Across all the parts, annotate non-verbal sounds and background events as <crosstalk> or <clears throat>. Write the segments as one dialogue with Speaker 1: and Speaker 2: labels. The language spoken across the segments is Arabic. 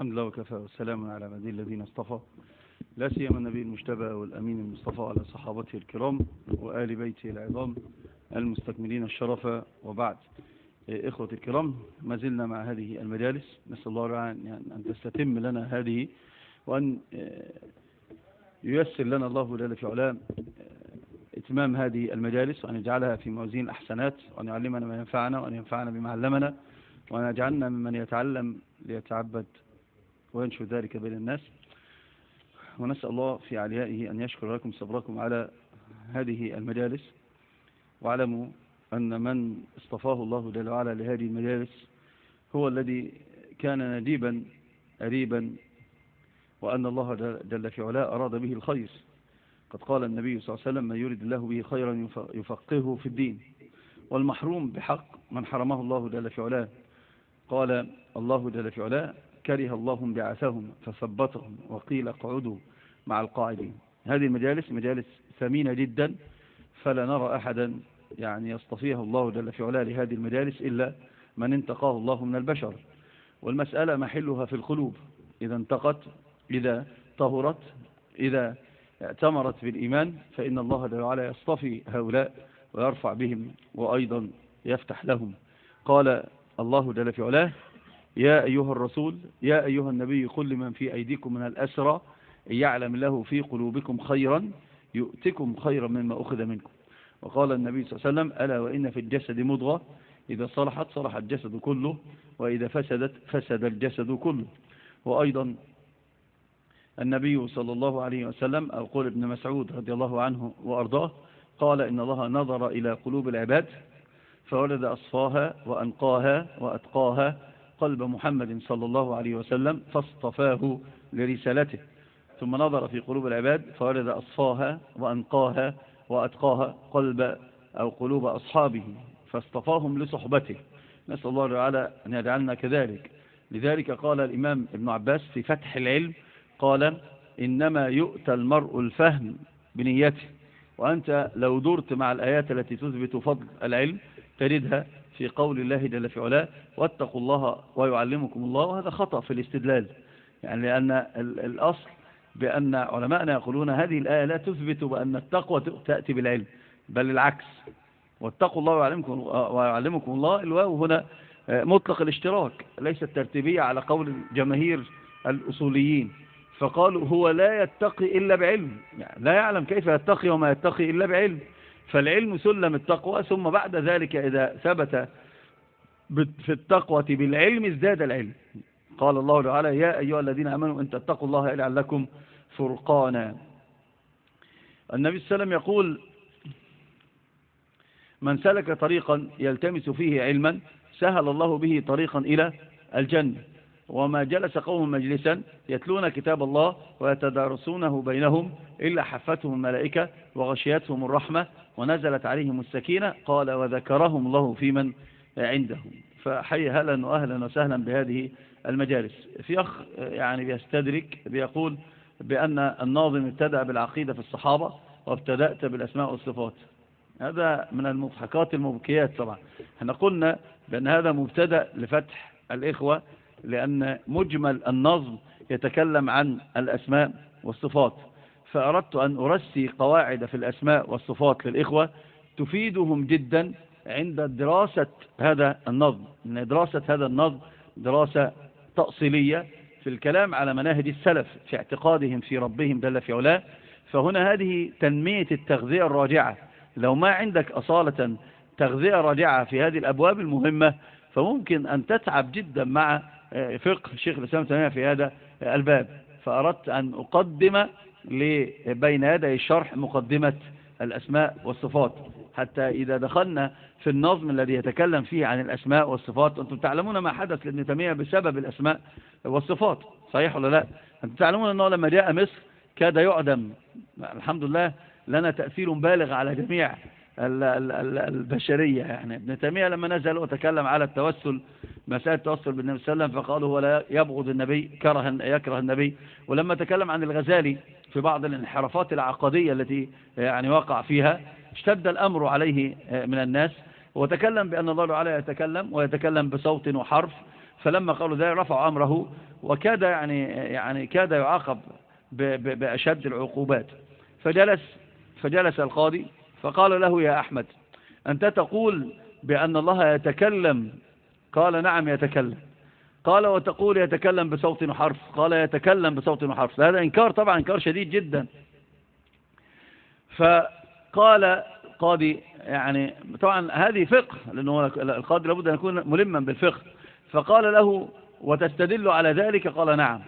Speaker 1: الحمد لله وكفى والسلام على عباد الذين اصطفى. لا سيما النبي المجتبى والأمين المصطفى على صحابته الكرام وآل بيته العظام المستكملين الشرف. وبعد إخوة الكرام ما زلنا مع هذه المجالس. نسأل الله أن تستتم لنا هذه وأن ييسر لنا الله جل في علام إتمام هذه المجالس وأن يجعلها في موازين الأحسنات وأن يعلمنا ما ينفعنا وأن ينفعنا بما علمنا وأن يجعلنا ممن يتعلم ليتعبد وينشر ذلك بين الناس. ونسأل الله في عليائه أن يشكر لكم صبركم على هذه المجالس. واعلموا أن من اصطفاه الله جل وعلا لهذه المجالس هو الذي كان نديبا أريبا وأن الله جل في علاه أراد به الخير. قد قال النبي صلى الله عليه وسلم من يريد الله به خيرا يفقهه في الدين. والمحروم بحق من حرمه الله جل في علاه. قال الله جل في علاه كره الله بعثهم فثبتهم وقيل اقعدوا مع القاعدين. هذه المجالس مجالس ثمينة جدا فلا نرى أحدا يعني يصطفيها الله جل في علاه لهذه المجالس إلا من انتقاه الله من البشر. والمسألة محلها في القلوب. إذا انتقت إذا طهرت إذا اعتمرت بالإيمان فإن الله جل وعلا يصطفي هؤلاء ويرفع بهم وأيضا يفتح لهم. قال الله جل في علاه يا أيها الرسول يا أيها النبي قل لمن في أيديكم من الأسرى يعلم له في قلوبكم خيرا يؤتكم خيرا مما أخذ منكم. وقال النبي صلى الله عليه وسلم ألا وإن في الجسد مضغة؟ إذا صلحت صلح الجسد كله وإذا فسدت فسد الجسد كله. وأيضا النبي صلى الله عليه وسلم أو قول ابن مسعود رضي الله عنه وأرضاه قال إن الله نظر إلى قلوب العباد فولد أصفاها وأنقاها وأتقاها قلب محمد صلى الله عليه وسلم فاصطفاه لرسالته. ثم نظر في قلوب العباد فولد أصفاها وأنقاها وأتقاها قلب أو قلوب أصحابه فاصطفاهم لصحبته. نسأل الله تعالى أن يجعلنا كذلك. لذلك قال الإمام ابن عباس في فتح العلم قال إنما يؤتى المرء الفهم بنيته. وأنت لو درت مع الآيات التي تثبت فضل العلم تجدها في قول الله جل في علاه واتقوا الله ويعلمكم الله وهذا خطأ في الاستدلال. يعني لأن الأصل بأن علماءنا يقولون هذه الآية لا تثبت بأن التقوى تأتي بالعلم بل العكس. واتقوا الله ويعلمكم, ويعلمكم الله الواو هنا مطلق الاشتراك ليست ترتيبية على قول جماهير الأصوليين. فقالوا هو لا يتقي إلا بعلم. يعني لا يعلم كيف يتقي وما يتقي إلا بعلم. فالعلم سلم التقوى ثم بعد ذلك إذا ثبت في التقوى بالعلم ازداد العلم. قال الله تعالى يا أيها الذين أمنوا أن تتقوا الله يجعل لكم فرقانا. النبي صلى الله عليه وسلم يقول من سلك طريقا يلتمس فيه علما سهل الله به طريقا إلى الجنة. وما جلس قوم مجلسا يتلون كتاب الله ويتدارسونه بينهم إلا حفتهم الملائكة وغشيتهم الرحمة ونزلت عليهم السكينة قال وذكرهم الله في من عندهم. فحي هلا وأهلا وسهلا بهذه المجالس. في أخ يعني بيستدرك بيقول بأن الناظم ابتدأ بالعقيدة في الصحابة وابتدأت بالأسماء والصفات. هذا من المضحكات المبكيات طبعا. إحنا قلنا بأن هذا مبتدأ لفتح الإخوة لأن مجمل النظم يتكلم عن الأسماء والصفات. فأردت أن أرسي قواعد في الأسماء والصفات للإخوة تفيدهم جدا عند دراسة هذا النظم. إن دراسة هذا النظم دراسة تأصيلية في الكلام على مناهج السلف في اعتقادهم في ربهم جل في علاه. فهنا هذه تنمية التغذية الراجعة. لو ما عندك أصالة تغذية راجعة في هذه الأبواب المهمة فممكن أن تتعب جدا مع فقه شيخ الإسلام في هذا الباب. فأردت أن أقدم بين يدي الشرح مقدمة الأسماء والصفات. حتى إذا دخلنا في النظم الذي يتكلم فيه عن الأسماء والصفات أنتم تعلمون ما حدث لابن تيمية بسبب الأسماء والصفات. صحيح ولا لا؟ أنتم تعلمون أنه لما جاء مصر كاد يعدم. الحمد لله لنا تأثير بالغ على جميع البشرية يعني. ابن تيمية لما نزل وتكلم على التوسل مسألة التوسل بالنبي صلى الله عليه وسلم فقالوا لا يبغض النبي كره يكره النبي. ولما تكلم عن الغزالي في بعض الانحرافات العقدية التي يعني وقع فيها اشتد الأمر عليه من الناس. وتكلم بأن الله تعالى يتكلم ويتكلم بصوت وحرف. فلما قالوا ذلك رفعوا أمره وكاد يعني يعني كاد يعاقب بأشد العقوبات. فجلس فجلس القاضي فقال له يا أحمد أنت تقول بأن الله يتكلم؟ قال نعم يتكلم. قال وتقول يتكلم بصوت وحرف قال يتكلم بصوت وحرف هذا إنكار طبعا إنكار شديد جدا. فقال قاضي يعني طبعا هذه فقه لأنه القاضي لابد أن يكون ملما بالفقه. فقال له وتستدل على ذلك؟ قال نعم.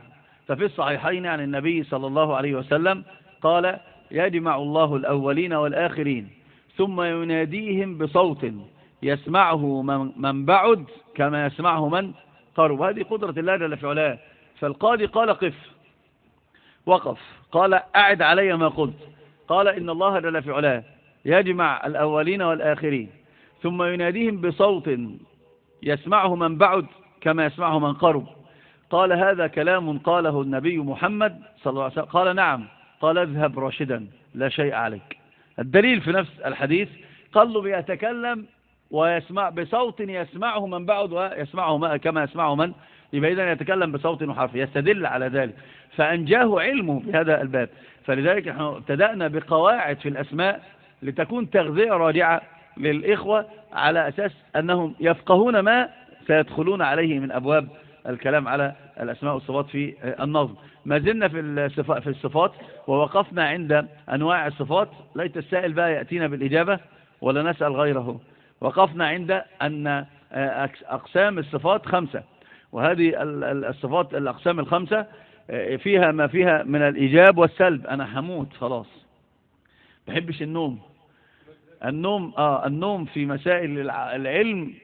Speaker 1: ففي الصحيحين عن النبي صلى الله عليه وسلم قال يجمع الله الأولين والآخرين ثم يناديهم بصوت يسمعه من بعد كما يسمعه من قرب هذه قدرة الله جل في علاه فالقاضي قال قف. وقف. قال أعد علي ما قلت. قال إن الله جل في علاه يجمع الأولين والآخرين. ثم يناديهم بصوت يسمعه من بعد كما يسمعه من قرب. قال هذا كلام قاله النبي محمد صلى الله عليه وسلم. قال نعم. قال اذهب راشدا. لا شيء عليك. الدليل في نفس الحديث قال له بيتكلم ويسمع بصوت يسمعه من بعد ويسمعه كما يسمعه من؟ يبقى إذن يتكلم بصوت وحرف يستدل على ذلك. فأنجاه علمه في هذا الباب. فلذلك إحنا ابتدأنا بقواعد في الأسماء لتكون تغذية راجعة للإخوة على أساس أنهم يفقهون ما سيدخلون عليه من أبواب الكلام على الأسماء والصفات في النظم. ما زلنا في في الصفات ووقفنا عند أنواع الصفات. ليت السائل بقى يأتينا بالإجابة ولا نسأل غيره. وقفنا عند أن أقسام الصفات خمسة. وهذه الصفات الأقسام الخمسة فيها ما فيها من الإيجاب والسلب. أنا هموت خلاص. بحبش النوم. النوم آه النوم في مسائل العلم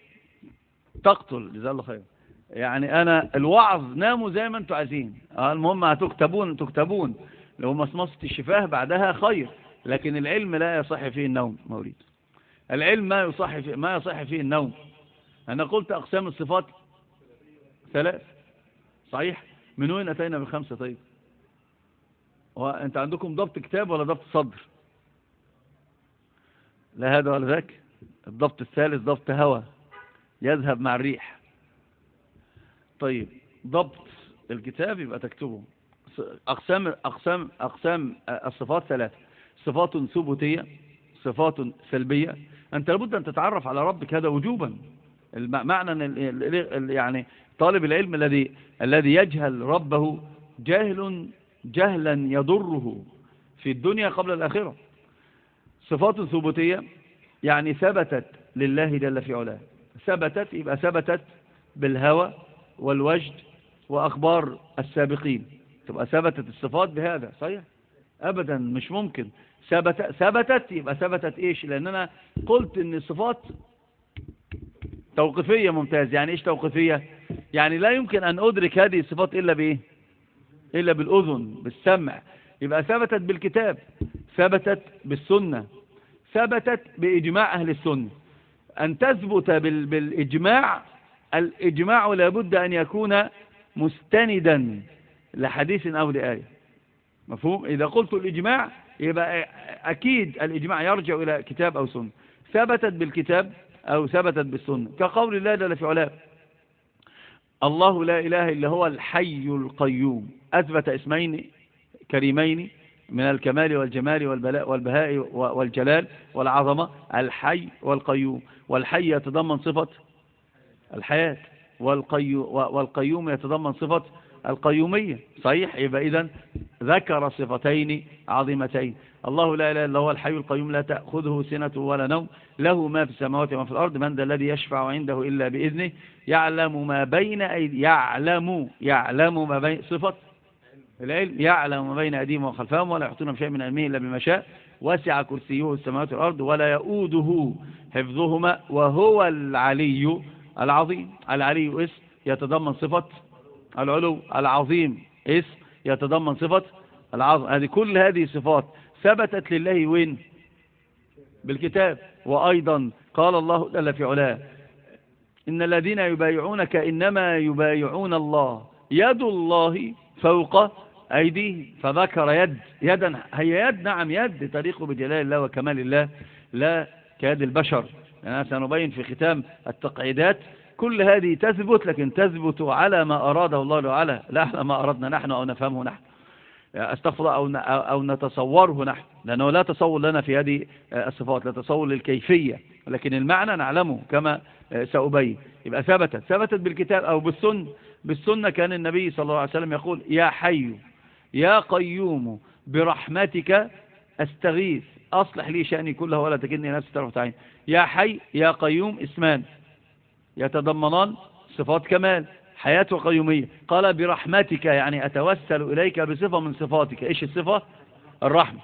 Speaker 1: تقتل. جزاه الله خير. يعني أنا الوعظ ناموا زي ما أنتم عايزين. آه المهم هتكتبون تكتبون. لو مصمصة الشفاه بعدها خير. لكن العلم لا يصح فيه النوم موليد. العلم ما يصح فيه, ما يصح فيه النوم. أنا قلت أقسام الصفات ثلاث. صحيح؟ من وين أتينا بالخمسة طيب. وأنت عندكم ضبط كتاب ولا ضبط صدر؟ لا هذا ولا ذاك. الضبط الثالث ضبط هوى يذهب مع الريح. طيب ضبط الكتاب يبقى تكتبه. أقسام, أقسام, أقسام الصفات ثلاثة. صفات ثبوتية صفات سلبية أنت لابد أن تتعرف على ربك هذا وجوبا. معنى أن يعني طالب العلم الذي الذي يجهل ربه جاهل جهلا يضره في الدنيا قبل الآخرة. صفات ثبوتية يعني ثبتت لله جل في علاه. ثبتت يبقى ثبتت بالهوى والوجد وأخبار السابقين. تبقى ثبتت الصفات بهذا صحيح؟ أبدا مش ممكن. ثبت ثبتت يبقى ثبتت إيش؟ لأن أنا قلت إن الصفات توقيفية ممتاز. يعني إيش توقيفية؟ يعني لا يمكن أن أدرك هذه الصفات إلا بإيه؟ إلا بالأذن بالسمع. يبقى ثبتت بالكتاب ثبتت بالسنة ثبتت بإجماع أهل السنة. أن تثبت بالإجماع الإجماع لابد أن يكون مستندا لحديث أو لآية. مفهوم؟ إذا قلت الإجماع يبقى أكيد الإجماع يرجع إلى كتاب أو سنة. ثبتت بالكتاب أو ثبتت بالسنة. كقول الله جل في علاه الله لا إله إلا هو الحي القيوم. أثبت اسمين كريمين من الكمال والجمال والبلاء والبهاء والجلال والعظمة الحي والقيوم. والحي يتضمن صفة الحياة والقيوم يتضمن صفة القيومية. صحيح؟ يبقى إذن ذكر صفتين عظيمتين. الله لا إله إلا هو الحي القيوم لا تأخذه سنة ولا نوم له ما في السماوات وما في الأرض من ذا الذي يشفع عنده إلا بإذنه. يعلم ما بين أيدي يعلم يعلم ما بين صفة العلم. يعلم ما بين أيديهم وخلفهم ولا يحطون بشيء من علمه إلا بما شاء. وسع كرسيه السماوات والأرض ولا يؤوده حفظهما وهو العلي العظيم. العلي اسم يتضمن صفة العلو العظيم اسم يتضمن صفة العظم. هذه كل هذه صفات ثبتت لله وين؟ بالكتاب. وأيضا قال الله جل في علاه إن الذين يبايعونك إنما يبايعون الله يد الله فوق أيديه فذكر يد يدا هي يد نعم يد تليق بجلال الله وكمال الله لا كيد البشر. أنا سنبين في ختام التقعيدات كل هذه تثبت لكن تثبت على ما أراده الله تعالى. لا على ما أردنا نحن أو نفهمه نحن. أستغفر أو أو نتصوره نحن. لأنه لا تصور لنا في هذه الصفات لا تصور للكيفية. لكن المعنى نعلمه كما سأبين. يبقى ثبتت. ثبتت بالكتاب أو بالسنة بالسنة كان النبي صلى الله عليه وسلم يقول يا حي يا قيوم برحمتك أستغيث. أصلح لي شأني كله ولا تكني نفسي طرفة عين. يا حي يا قيوم اسمان. يتضمنان صفات كمال حياة وقيومية قال برحمتك يعني أتوسل إليك بصفة من صفاتك. إيش الصفة؟ الرحمة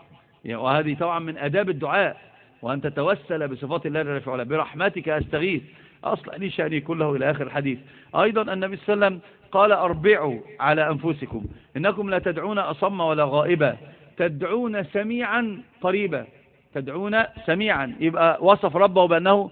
Speaker 1: وهذه طبعا من أداب الدعاء. وأن تتوسل بصفات الله جل وعلا. برحمتك أستغيث. أصلح لي شأني كله إلى آخر الحديث. أيضا النبي صلى الله عليه وسلم قال أربعوا على أنفسكم. إنكم لا تدعون أصم ولا غائبا تدعون سميعا قريبا. تدعون سميعا. يبقى وصف ربه بأنه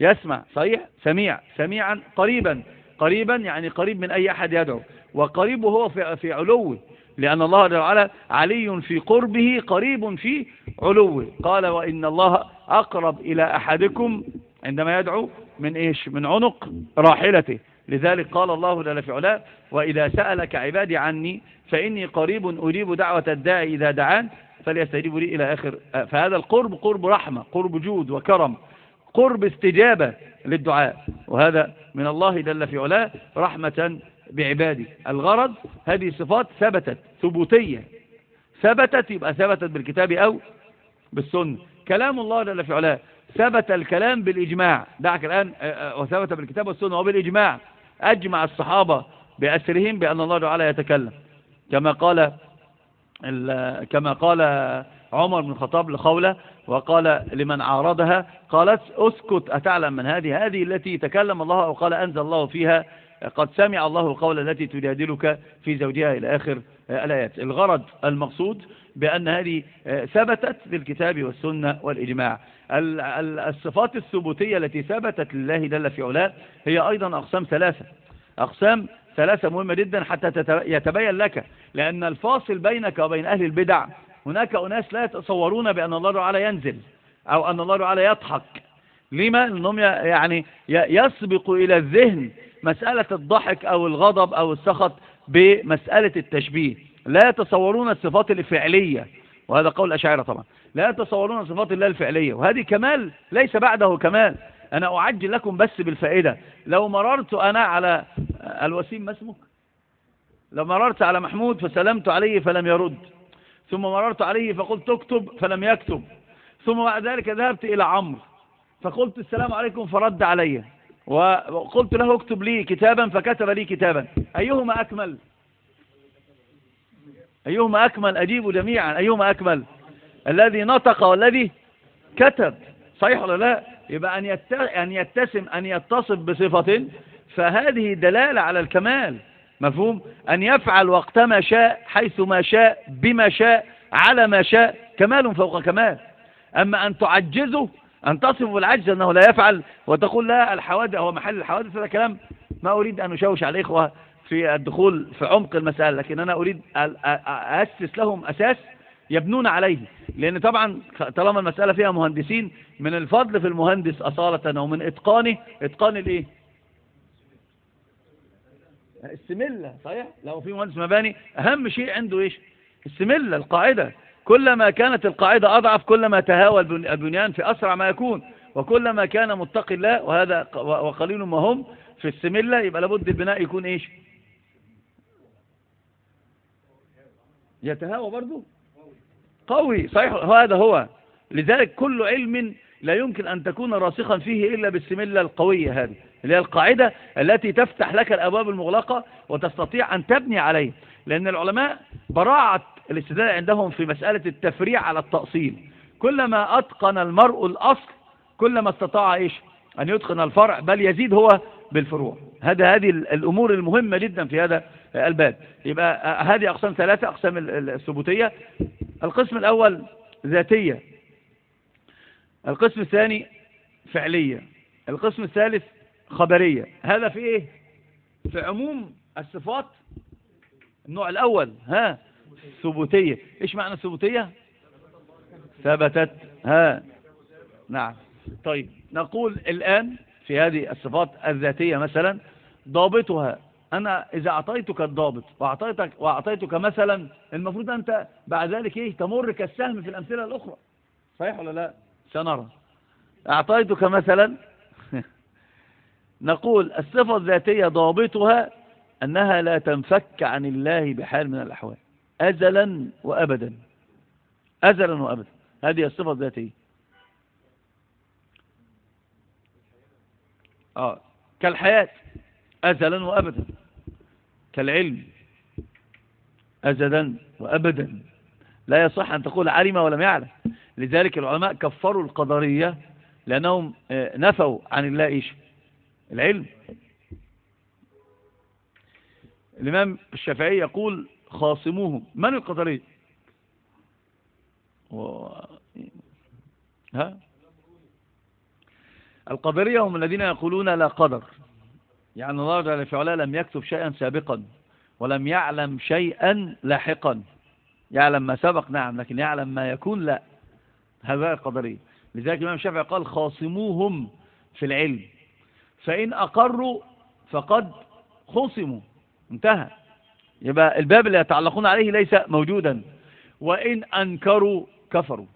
Speaker 1: يسمع صحيح؟ سميع سميعا قريبا. قريبا يعني قريب من أي أحد يدعو. وقريب هو في, في علوه لأن الله تعالى علي في قربه قريب في علوه قال وإن الله أقرب إلى أحدكم عندما يدعو من إيش؟ من عنق راحلته. لذلك قال الله جل في علاه وإذا سألك عبادي عني فإني قريب أجيب دعوة الداعي إذا دعان فليستجيبوا لي إلى آخر. فهذا القرب قرب رحمة قرب جود وكرم. قرب استجابة للدعاء. وهذا من الله جل في علاه رحمة بعباده. الغرض هذه صفات ثبتت ثبوتية. ثبتت يبقى ثبتت بالكتاب أو بالسنة. كلام الله جل في علاه. ثبت الكلام بالإجماع. دعك الآن آه، آه، وثبت بالكتاب والسنة وبالإجماع. أجمع الصحابة بأسرهم بأن الله تعالى يتكلم. كما قال كما قال عمر بن الخطاب لخولة وقال لمن عارضها قالت أسكت أتعلم من هذه؟ هذه التي تكلم الله أو قال أنزل الله فيها قد سمع الله القول التي تجادلك في زوجها إلى آخر الآيات. الغرض المقصود بأن هذه ثبتت بالكتاب والسنة والإجماع. الصفات الثبوتية التي ثبتت لله جل في علاه هي أيضا أقسام ثلاثة. أقسام ثلاثة مهمة جدا حتى يتبين لك لأن الفاصل بينك وبين أهل البدع هناك أناس لا يتصورون بأن الله تعالى ينزل أو أن الله تعالى يضحك. لما؟ لأنهم يعني يسبق إلى الذهن مسألة الضحك أو الغضب أو السخط بمسألة التشبيه. لا يتصورون الصفات الفعلية وهذا قول الأشاعرة طبعا. لا يتصورون صفات الله الفعلية وهذه كمال ليس بعده كمال. أنا أعجل لكم بس بالفائدة. لو مررت أنا على الوسيم ما اسمك؟ لو مررت على محمود فسلمت عليه فلم يرد. ثم مررت عليه فقلت اكتب فلم يكتب. ثم بعد ذلك ذهبت إلى عمرو. فقلت السلام عليكم فرد علي. وقلت له اكتب لي كتابا فكتب لي كتابا. أيهما أكمل؟ أيهما أكمل؟ أجيب جميعا. أيهما أكمل؟ الذي نطق والذي كتب. صحيح ولا لا؟ يبقى أن يتسم أن يتصف بصفة. فهذه دلالة على الكمال. مفهوم؟ أن يفعل وقتما شاء حيث ما شاء بما شاء على ما شاء كمال فوق كمال. أما أن تعجزه أن تصف بالعجز أنه لا يفعل وتقول لا الحوادث هو محل الحوادث هذا كلام. ما أريد أن أشوش على الإخوة في الدخول في عمق المسألة لكن أنا أريد أسس لهم أساس يبنون عليه. لأن طبعا طالما المسألة فيها مهندسين من الفضل في المهندس أصالة ومن إتقانه. إتقان الإيه السملة صحيح؟ لو في مهندس مباني أهم شيء عنده إيش؟ السملة القاعدة. كلما كانت القاعدة أضعف كلما تهاوى البنيان في أسرع ما يكون. وكلما كان متقي الله وهذا وقليل ما هم في السملة يبقى لابد البناء يكون إيش؟ يتهاوى برضو قوي صحيح. هذا هو. لذلك كل علم لا يمكن أن تكون راسخا فيه إلا بالسملة القوية هذه. اللي هي القاعدة التي تفتح لك الأبواب المغلقة وتستطيع أن تبني عليه لأن العلماء براعة الاستدلال عندهم في مسألة التفريع على التأصيل. كلما أتقن المرء الأصل كلما استطاع إيش؟ أن يتقن الفرع بل يزيد هو بالفروع. هذا هذه الأمور المهمة جدا في هذا الباب. يبقى هذه أقسام ثلاثة أقسام الثبوتية. القسم الأول ذاتية. القسم الثاني فعلية. القسم الثالث خبرية. هذا في إيه؟ في عموم الصفات النوع الأول ها؟ ثبوتية. إيش معنى الثبوتية ثبتت ها؟ نعم. طيب نقول الآن في هذه الصفات الذاتية مثلا ضابطها. أنا إذا أعطيتك الضابط وأعطيتك, وأعطيتك مثلا المفروض أنت بعد ذلك إيه؟ تمر كالسهم في الأمثلة الأخرى. صحيح ولا لا؟ سنرى. أعطيتك مثلا نقول الصفة الذاتية ضابطها أنها لا تنفك عن الله بحال من الأحوال أزلا وأبدا أزلا وأبدا هذه الصفة الذاتية. آه كالحياة أزلا وأبدا. كالعلم أزلا وأبدا. لا يصح أن تقول علم ولم يعلم. لذلك العلماء كفروا القدرية لأنهم آه، نفوا عن الله إيش؟ العلم. الإمام الشافعي يقول خاصموهم. من القدرية و... ها؟ القدرية هم الذين يقولون لا قدر. يعني الله جل في علاه لم يكتب شيئا سابقا ولم يعلم شيئا لاحقا. يعلم ما سبق نعم لكن يعلم ما يكون لا. هذا القدرية. لذلك الإمام الشافعي قال خاصموهم في العلم. فإن أقروا فقد خصموا. انتهى. يبقى الباب اللي يتعلقون عليه ليس موجودا. وإن أنكروا كفروا.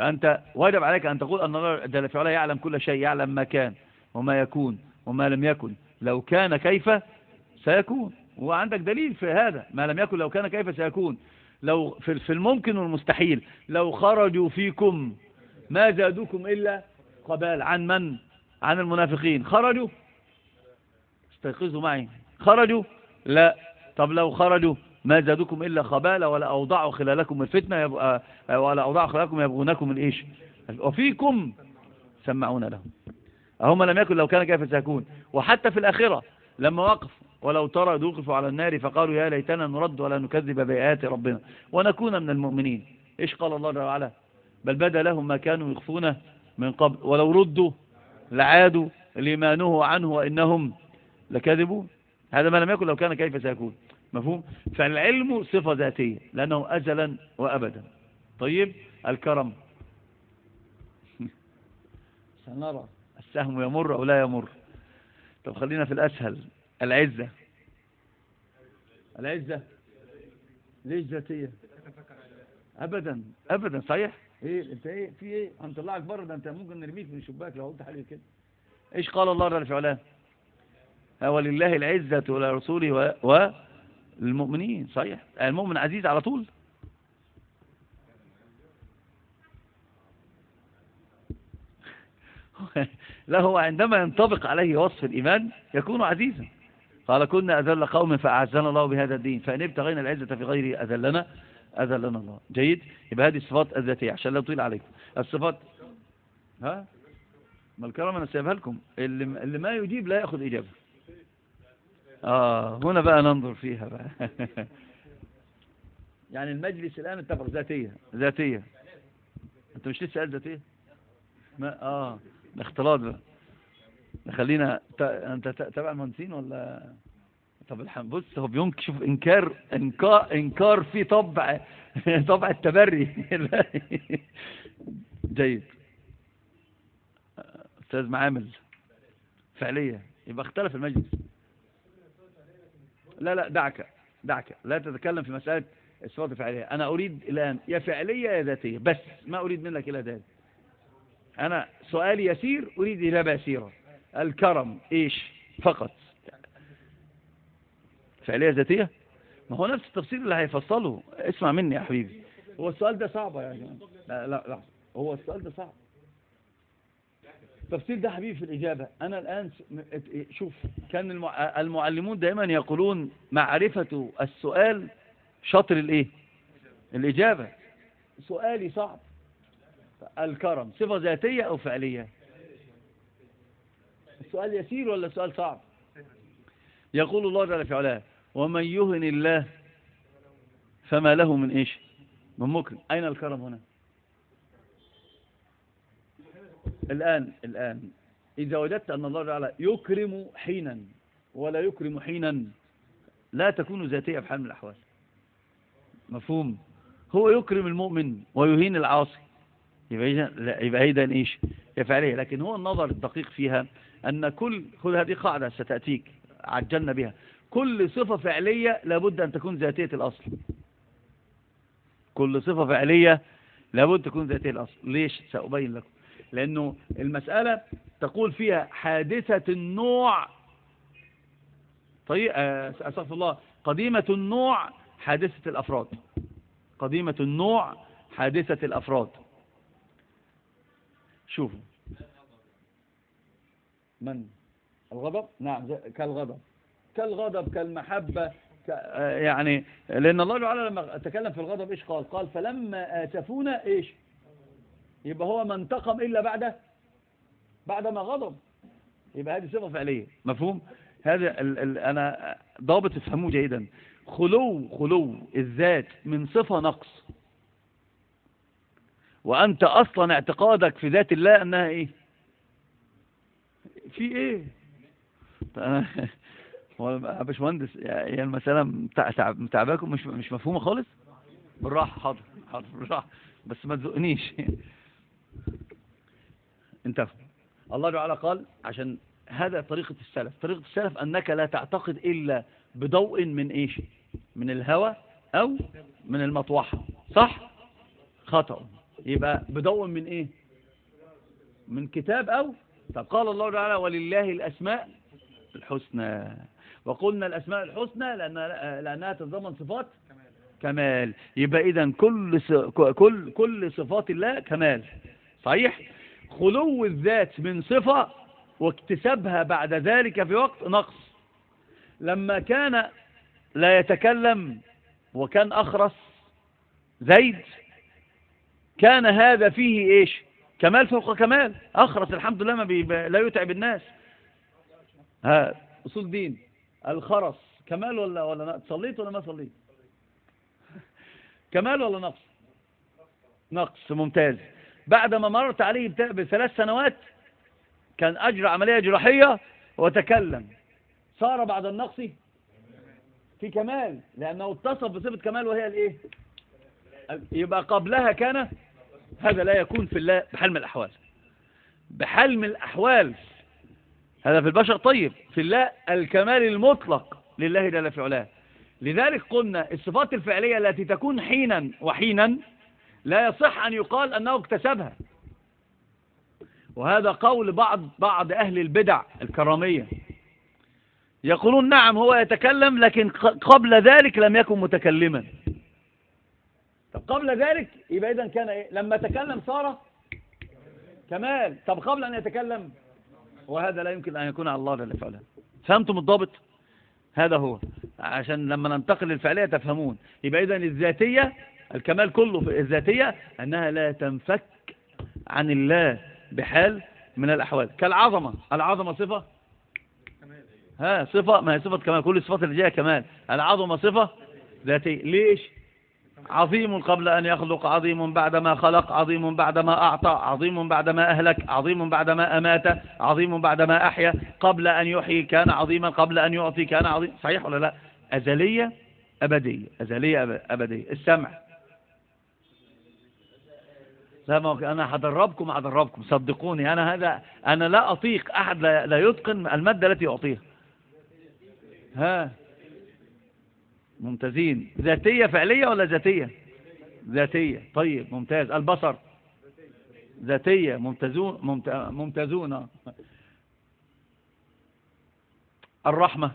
Speaker 1: أنت واجب عليك أن تقول أن الله جل في علاه يعلم كل شيء يعلم ما كان وما يكون وما لم يكن. لو كان كيف سيكون. وعندك دليل في هذا. ما لم يكن لو كان كيف سيكون. لو في الممكن والمستحيل. لو خرجوا فيكم ما زادوكم إلا قبال عن من؟ عن المنافقين. خرجوا؟ استيقظوا معي. خرجوا؟ لا. طب لو خرجوا ما زادوكم إلا خبالة ولا أوضعوا خلالكم الفتنة يبقى ولا أوضعوا خلالكم يبغونكم الإيش؟ وفيكم. سمعون لهم. هم لم يكن لو كان كيف سيكون. وحتى في الآخرة لما وقف ولو ترى دوقفوا على النار فقالوا يا ليتنا نرد ولا نكذب بآيات ربنا. ونكون من المؤمنين. إيش قال الله جل وعلا؟ بل بدا لهم ما كانوا يخفونه من قبل ولو ردوا لعادوا لما نهوا عنه وإنهم لكاذبون. هذا ما لم يكن لو كان كيف سيكون. مفهوم؟ فالعلم صفة ذاتية لأنه أزلا وأبدا. طيب الكرم. <laughs> سنرى السهم يمر أو لا يمر. طب خلينا في الأسهل العزة. العزة ليش ذاتية؟ أبدا أبدا صحيح؟ إيه انت إيه في إيه؟ هنطلعك بره ده انت ممكن نرميك من الشباك لو قلت حاجة كده. إيش قال الله جل في علاه ولله العزة ولرسوله وللمؤمنين صحيح. المؤمن عزيز على طول. <laughs> لا هو عندما ينطبق عليه وصف الإيمان يكون عزيزا. قال كنا أذل قوم فأعزنا الله بهذا الدين فإن ابتغينا العزة في غيره أذلنا أذلنا الله. جيد؟ يبقى هذه الصفات الذاتية عشان لا أطيل عليكم. الصفات ها؟ ما الكرم أنا سيبها لكم. اللي, اللي ما يجيب لا يأخذ إجابة آه هنا بقى ننظر فيها بقى. <laughs> يعني المجلس الآن اتفق ذاتية. ذاتية. أنت مش لسه قال ذاتية؟ ما آه الاختلاط بقى. خلينا أنت تبع المهندسين ولا؟ طب الحمد بص هو بينكشف إنكار انكار إنكار في طبع <laughs> طبع التبري. <laughs> جيد. أستاذ معامل. فعليا يبقى اختلف المجلس. لا لا دعك دعك. لا تتكلم في مسألة الصفات الفعلية أنا أريد الآن يا فعلية يا ذاتية. بس ما أريد منك إلا ذات أنا سؤالي يسير أريد إجابة يسيرة الكرم إيش فقط؟ فعلية ذاتية؟ ما هو نفس التفسير اللي هيفصله. اسمع مني يا حبيبي. هو السؤال ده صعب يعني. لا لا لا. هو السؤال ده صعب. التفسير ده حبيبي في الإجابة. أنا الآن شوف كان المعلمون دائما يقولون معرفة السؤال شطر الإيه؟ الإجابة. سؤالي صعب. الكرم. صفة ذاتية أو فعلية؟ السؤال يسير ولا سؤال صعب؟ يقول الله جل في علاه. ومن يهن الله فما له من إيش؟ من مكرم أين الكرم هنا؟ الآن الآن. إذا وجدت أن الله تعالى يكرم حينا ولا يكرم حينا لا تكون ذاتية في حال من الأحوال. مفهوم؟ هو يكرم المؤمن ويهين العاصي. يبقى إذا إيش؟ هي فعلية لكن هو النظر الدقيق فيها أن كل خذ هذه قاعدة ستأتيك عجلنا بها. كل صفة فعلية لابد أن تكون ذاتية الأصل. كل صفة فعلية لابد تكون ذاتية الأصل. ليش؟ سأبين لكم. لأنه المسألة تقول فيها حادثة النوع. طيب أستغفر الله. قديمة النوع حادثة الأفراد. قديمة النوع حادثة الأفراد. شوفوا. من؟ الغضب؟ نعم كالغضب. كالغضب كالمحبة يعني لأن الله تعالى لما تكلم في الغضب إيش قال؟ قال فلما آسفونا إيش؟ يبقى هو ما انتقم إلا بعد بعد ما غضب. يبقى هذه صفة فعلية. مفهوم؟ هذا ال ال أنا ضابط تفهموه جيدا. خلو خلو الذات من صفة نقص. وأنت أصلا اعتقادك في ذات الله أنها إيه؟ في إيه؟ هو باشمهندس هي المسألة متعباكم مش مش مفهومة خالص؟ بالراحة حاضر حاضر بالراحة. بس ما تزقنيش. <laughs> انتهى. الله تعالى قال عشان هذا طريقة السلف. طريقة السلف أنك لا تعتقد إلا بضوء من إيش؟ من الهوى أو من المطوحة. صح؟ خطأ. يبقى بضوء من إيه؟ من كتاب أو؟ طب قال الله تعالى ولله الأسماء الحسنى. وقلنا الأسماء الحسنى لأنها, لأنها تتضمن صفات كمال. يبقى إذا كل كل كل صفات الله كمال. صحيح؟ خلو الذات من صفة واكتسابها بعد ذلك في وقت نقص. لما كان لا يتكلم وكان أخرس زيد كان هذا فيه إيش؟ كمال فوق كمال. أخرس الحمد لله ما بي... لا يتعب الناس. ها أصول دين الخرس. كمال ولا ولا نقص؟ صليت ولا ما صليت؟ كمال ولا نقص؟ نقص ممتاز. بعد ما مرت عليه بثلاث سنوات كان أجرى عملية جراحية وتكلم. صار بعد النقص في كمال لأنه اتصف بصفة كمال وهي الإيه؟ يبقى قبلها كان هذا لا يكون في الله بحال من الأحوال. بحال من الأحوال. هذا في البشر. طيب في الله الكمال المطلق لله جل في علاه. لذلك قلنا الصفات الفعلية التي تكون حينا وحينا لا يصح أن يقال أنه اكتسبها. وهذا قول بعض بعض أهل البدع الكرامية. يقولون نعم هو يتكلم لكن قبل ذلك لم يكن متكلما. طب قبل ذلك يبقى إذن كان إيه؟ لما تكلم صار كمال. طب قبل أن يتكلم وهذا لا يمكن أن يكون على الله جل فعلا فهمتم الضابط؟ هذا هو. عشان لما ننتقل للفعلية تفهمون. يبقى إذن الذاتية الكمال كله في الذاتية أنها لا تنفك عن الله بحال من الأحوال. كالعظمة. العظمة صفة؟ ها صفة. ما هي صفة كمال؟ كل الصفات اللي جاية كمال. العظمة صفة ذاتية. ليش؟ عظيم قبل أن يخلق عظيم بعدما خلق عظيم بعدما أعطى عظيم بعدما أهلك عظيم بعدما أمات عظيم بعدما أحيا قبل أن يحيي كان عظيما قبل أن يعطي كان عظيم. صحيح ولا لا؟ أزلية أبدية أزلية أبدية. السمع. لا ما أنا هدربكم هدربكم. صدقوني أنا هذا أنا لا أطيق أحد لا يتقن المادة التي أعطيها. ها؟ ممتازين. ذاتية فعلية ولا ذاتية؟ ذاتية. طيب ممتاز. البصر؟ ذاتية. ممتازون ممتازون. الرحمة؟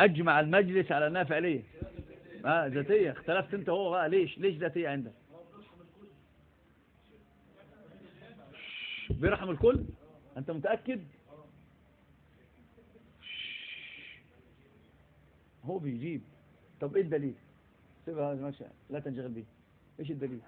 Speaker 1: أجمع المجلس على أنها فعلية. آه ذاتية. اختلفت أنت هو بقى. ليش؟ ليش ذاتية عندك؟ بيرحم الكل؟ أنت متأكد؟ هو بيجيب. طب إيه الدليل؟ سيبها ماشي لا تنشغل بيه. إيش الدليل؟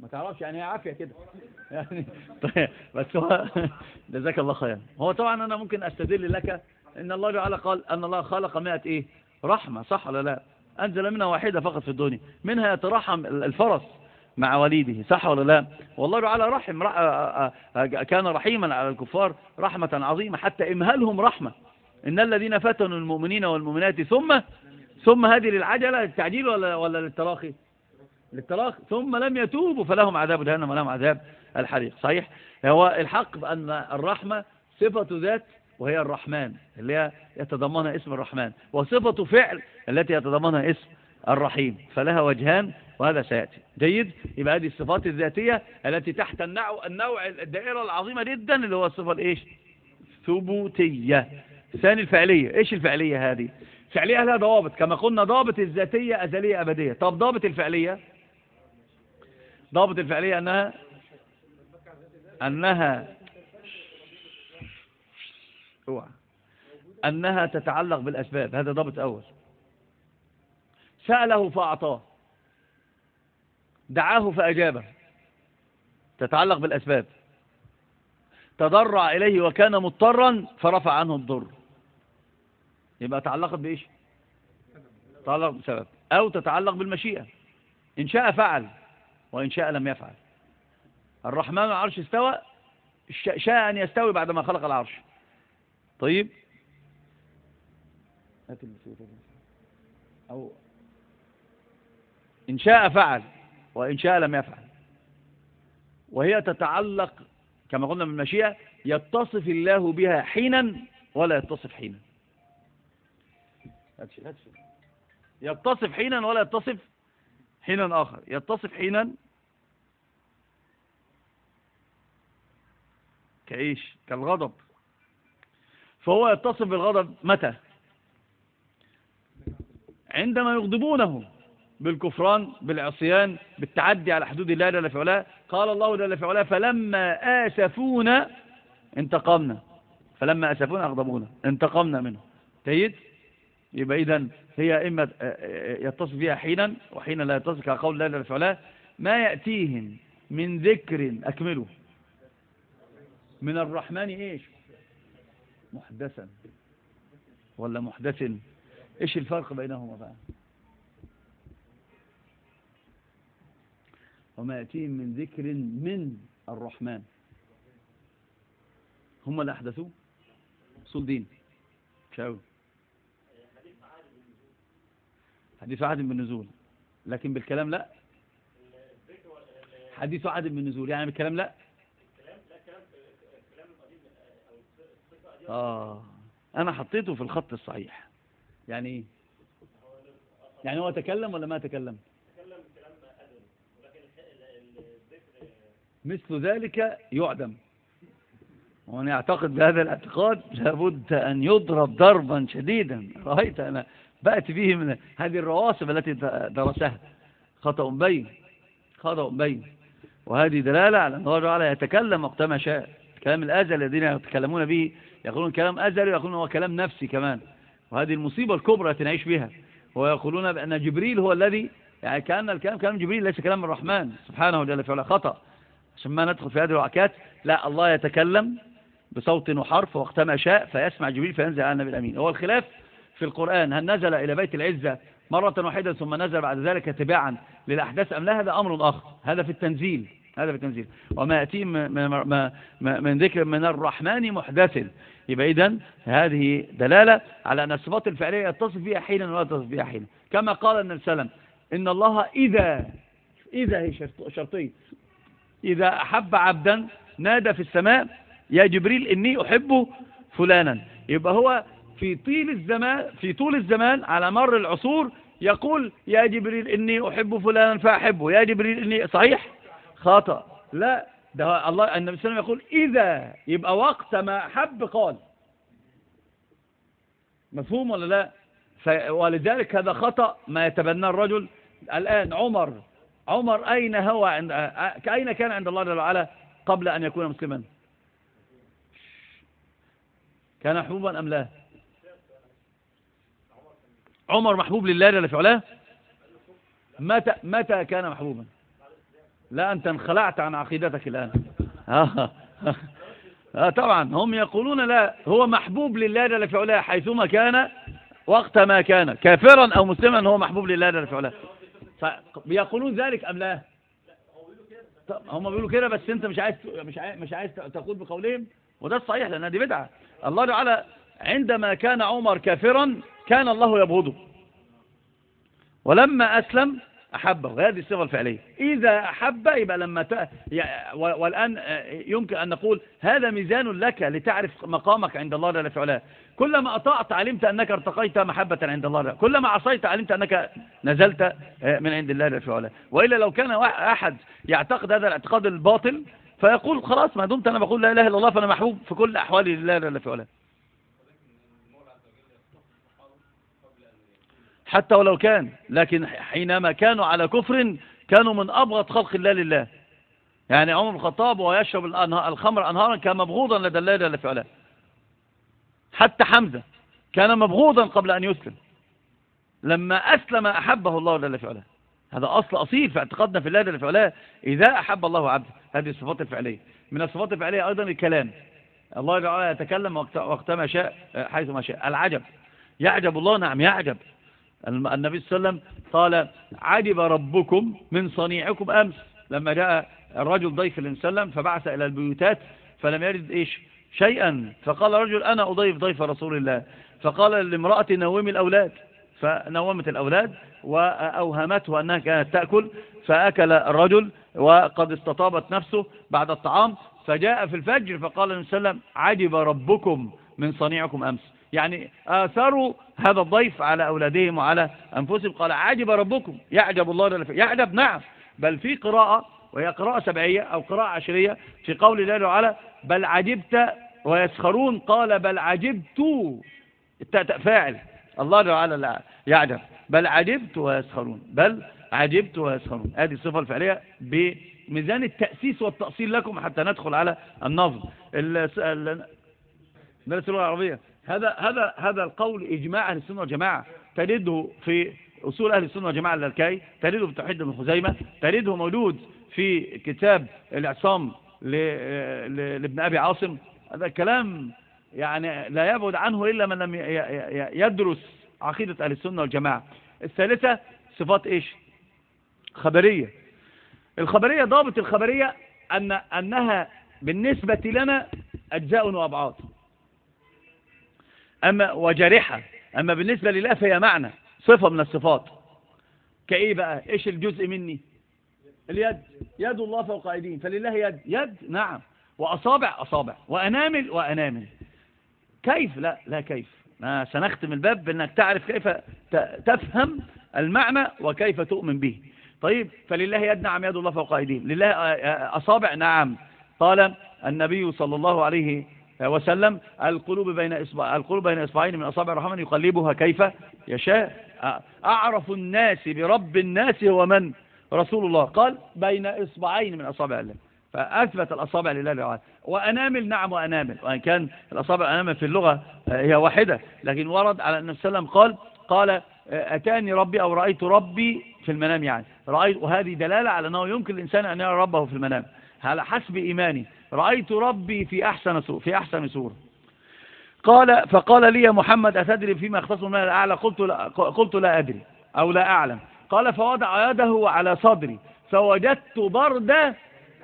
Speaker 1: ما تعرفش يعني هي عافية كده. <laughs> يعني طيب بس هو <laughs> جزاك الله خير هو طبعا أنا ممكن أستدل لك إن الله تعالى قال أن الله خلق مئة إيه؟ رحمة صح ولا لا؟ أنزل منها واحدة فقط في الدنيا. منها يترحم الفرس. مع وليده صح ولا لا؟ والله تعالى رحم كان رحيما على الكفار رحمة عظيمة حتى إمهالهم رحمة. إن الذين فتنوا المؤمنين والمؤمنات ثم ثم هذه للعجلة التعجيل ولا ولا للتراخي؟ للتراخي. ثم لم يتوبوا فلهم عذاب جهنم ولهم عذاب الحريق. صحيح؟ هو الحق بأن الرحمة صفة ذات وهي الرحمن اللي يتضمنها اسم الرحمن وصفة فعل التي يتضمنها اسم الرحيم فلها وجهان وهذا سيأتي. جيد؟ يبقى هذه الصفات الذاتية التي تحت النوع, النوع الدائرة العظيمة جدا اللي هو الصفة الإيش؟ ثبوتية ثاني الفعلية. إيش الفعلية هذه؟ فعلية لها ضوابط. كما قلنا ضابط الذاتية أزلية أبدية. طب ضابط الفعلية؟ ضابط الفعلية أنها أنها أنها تتعلق بالأسباب. هذا ضابط أول. سأله فأعطاه. دعاه فأجابه. تتعلق بالأسباب. تضرع إليه وكان مضطرا فرفع عنه الضر. يبقى تعلقت بإيش؟ تعلق بسبب. أو تتعلق بالمشيئة. إن شاء فعل وإن شاء لم يفعل. الرحمن العرش استوى شاء أن يستوي بعدما خلق العرش. طيب؟ أو إن شاء فعل وإن شاء لم يفعل. وهي تتعلق كما قلنا من المشيئة يتصف الله بها حينا ولا يتصف حينا. يتصف حينا ولا يتصف حينا آخر. يتصف حينا كإيش كالغضب. فهو يتصف بالغضب متى؟ عندما يغضبونه. بالكفران بالعصيان بالتعدي على حدود الله جل في علاه قال الله جل في علاه فلما آسفونا انتقمنا. فلما آسفونا أغضبونا انتقمنا منه جيد؟ يبقى إذا هي إما يتصف بها حينا وحينا لا يتصف كقول الله جل في علاه ما يأتيهم من ذكر أكمله. من الرحمن إيش؟ محدثا. ولا محدث. إيش الفرق بينهما بقى؟ وما يأتيهم من ذكر من الرحمن. هم اللي أحدثوا؟ أصول دين. شاول حديث عهد بالنزول لكن بالكلام لا. حديث عهد بالنزول يعني بالكلام لا. آه. أنا حطيته في الخط الصحيح. يعني يعني هو تكلم ولا ما تكلم؟ مثل ذلك يعدم. ومن يعتقد بهذا الاعتقاد لابد أن يضرب ضربا شديدا. رأيت أنا بأتي به من هذه الرواسب التي درسها. خطأ بين. خطأ بين. وهذه دلالة على أن الله تعالى يتكلم وقت ما شاء. كلام الأزل الذين يتكلمون به يقولون كلام أزلي ويقولون هو كلام نفسي كمان. وهذه المصيبة الكبرى التي نعيش بها. ويقولون بأن جبريل هو الذي يعني كأن الكلام كلام جبريل ليس كلام الرحمن. سبحانه وجل فعلا خطأ. عشان ما ندخل في هذه الوعكات. لا الله يتكلم بصوت وحرف وقت ما شاء فيسمع جبريل فينزل على النبي الأمين. هو الخلاف في القرآن هل نزل إلى بيت العزة مرة واحدة ثم نزل بعد ذلك تباعا للأحداث أم لا؟ هذا أمر آخر. هذا في التنزيل. هذا في التنزيل. وما يأتي من, ذكر من الرحمن محدث. يبقى إذن هذه دلالة على أن الصفات الفعلية يتصف بها حينا ولا يتصف بها حينا. كما قال النبي صلى الله عليه وسلم إن الله إذا إذا هي شرطية إذا أحب عبدا نادى في السماء يا جبريل إني أحب فلانا. يبقى هو في طول الزمان في طول الزمان على مر العصور يقول يا جبريل إني أحب فلانا فأحبه. يا جبريل إني صحيح؟ خطأ لا ده الله النبي صلى الله عليه وسلم يقول إذا يبقى وقت ما أحب قال. مفهوم ولا لا؟ ولذلك هذا خطأ ما يتبنى الرجل الآن عمر. عمر أين هو عند أين كان عند الله جل وعلا قبل أن يكون مسلما؟ كان محبوبا أم لا؟ عمر محبوب لله جل في علاه متى متى كان محبوبا؟ لا أنت انخلعت عن عقيدتك الآن. آه. آه طبعا. هم يقولون لا هو محبوب لله جل في علاه حيثما كان وقت ما كان. كافرا أو مسلما هو محبوب لله جل في علاه بيقولون ذلك أم لا؟ هم بيقولوا كده بس أنت مش عايز مش عايز مش عايز تقول بقولهم؟ وده الصحيح لأن دي بدعة. الله تعالى عندما كان عمر كافرا كان الله يبغضه. ولما أسلم أحبه هذه الصفة الفعلية. إذا أحب يبقى لما ت... والآن يمكن أن نقول هذا ميزان لك لتعرف مقامك عند الله جل في علاه كلما أطعت علمت أنك ارتقيت محبة عند الله جل كلما عصيت علمت أنك نزلت من عند الله جل في علاه وإلا لو كان أحد يعتقد هذا الاعتقاد الباطل فيقول خلاص ما دمت أنا بقول لا إله إلا الله فأنا محبوب في كل أحوالي لله جل في حتى ولو كان لكن حينما كانوا على كفر كانوا من أبغض خلق الله لله. يعني عمر الخطاب ويشرب الخمر أنهارا كان مبغوضا لدى الله جل في علاه. حتى حمزة كان مبغوضا قبل أن يسلم. لما أسلم أحبه الله جل في علاه. هذا أصل أصيل في اعتقادنا في الله جل في علاه. إذا أحب الله عبده. هذه الصفات الفعلية. من الصفات الفعلية أيضا الكلام. الله جل يتكلم وقت ما شاء حيث ما شاء. العجب. يعجب الله نعم يعجب. النبي صلى الله عليه وسلم قال عجب ربكم من صنيعكم أمس. لما جاء الرجل ضيف النبي صلى الله عليه وسلم فبعث إلى البيوتات فلم يرد إيش؟ شيئا. فقال رجل أنا أضيف ضيف رسول الله. فقال لامرأة نومي الأولاد. فنومت الأولاد وأوهمته أنها كانت تأكل. فأكل الرجل وقد استطابت نفسه بعد الطعام. فجاء في الفجر فقال النبي صلى الله عليه وسلم عجب ربكم من صنيعكم أمس. يعني آثروا هذا الضيف على أولادهم وعلى أنفسهم. قال عجب ربكم يعجب الله جل يعجب نعم. بل في قراءة وهي قراءة سبعية أو قراءة عشرية في قول الله تعالى بل عجبت ويسخرون. قال بل عجبت فاعل. الله تعالى يعجب. بل عجبت ويسخرون. بل عجبت ويسخرون. هذه الصفة الفعلية بميزان التأسيس والتأصيل لكم حتى ندخل على النظم. درس اللغة العربية. هذا هذا هذا القول إجماع أهل السنة والجماعة. تجده في أصول أهل السنة والجماعة للكاي تجده في توحيد ابن خزيمة تجده موجود في كتاب الإعصام لابن أبي عاصم. هذا الكلام يعني لا يبعد عنه إلا من لم يدرس عقيدة أهل السنة والجماعة. الثالثة صفات إيش؟ خبرية. الخبرية ضابط الخبرية أن أنها بالنسبة لنا أجزاء وأبعاد. أما وجارحة أما بالنسبة لله فهي معنى صفة من الصفات. كإيه بقى؟ إيش الجزء مني؟ اليد. يد الله فوق أيديهم فلله يد. يد؟ نعم. وأصابع؟ أصابع. وأنامل؟ وأنامل. كيف؟ لا لا كيف. ما سنختم الباب بأنك تعرف كيف تفهم المعنى وكيف تؤمن به. طيب فلله يد. نعم يد الله فوق أيديهم. لله أصابع؟ نعم. قال النبي صلى الله عليه وسلم القلوب بين إصبع القلوب بين إصبعين من أصابع الرحمن يقلبها كيف يشاء. أعرف الناس برب الناس هو من؟ رسول الله. قال بين إصبعين من أصابع الله. فأثبت الأصابع لله تعالى وأنامل نعم وأنامل. وإن كان الأصابع أنامل في اللغة هي واحدة. لكن ورد على النبي صلى الله عليه وسلم قال قال أتاني ربي أو رأيت ربي في المنام يعني. رأيت وهذه دلالة على أنه يمكن الإنسان أن يرى ربه في المنام. على حسب إيماني. رأيت ربي في أحسن في أحسن سورة. قال فقال لي يا محمد أتدري فيما اختصم من الأعلى؟ قلت لا, قلت لا أدري أو لا أعلم. قال فوضع يده على صدري فوجدت برد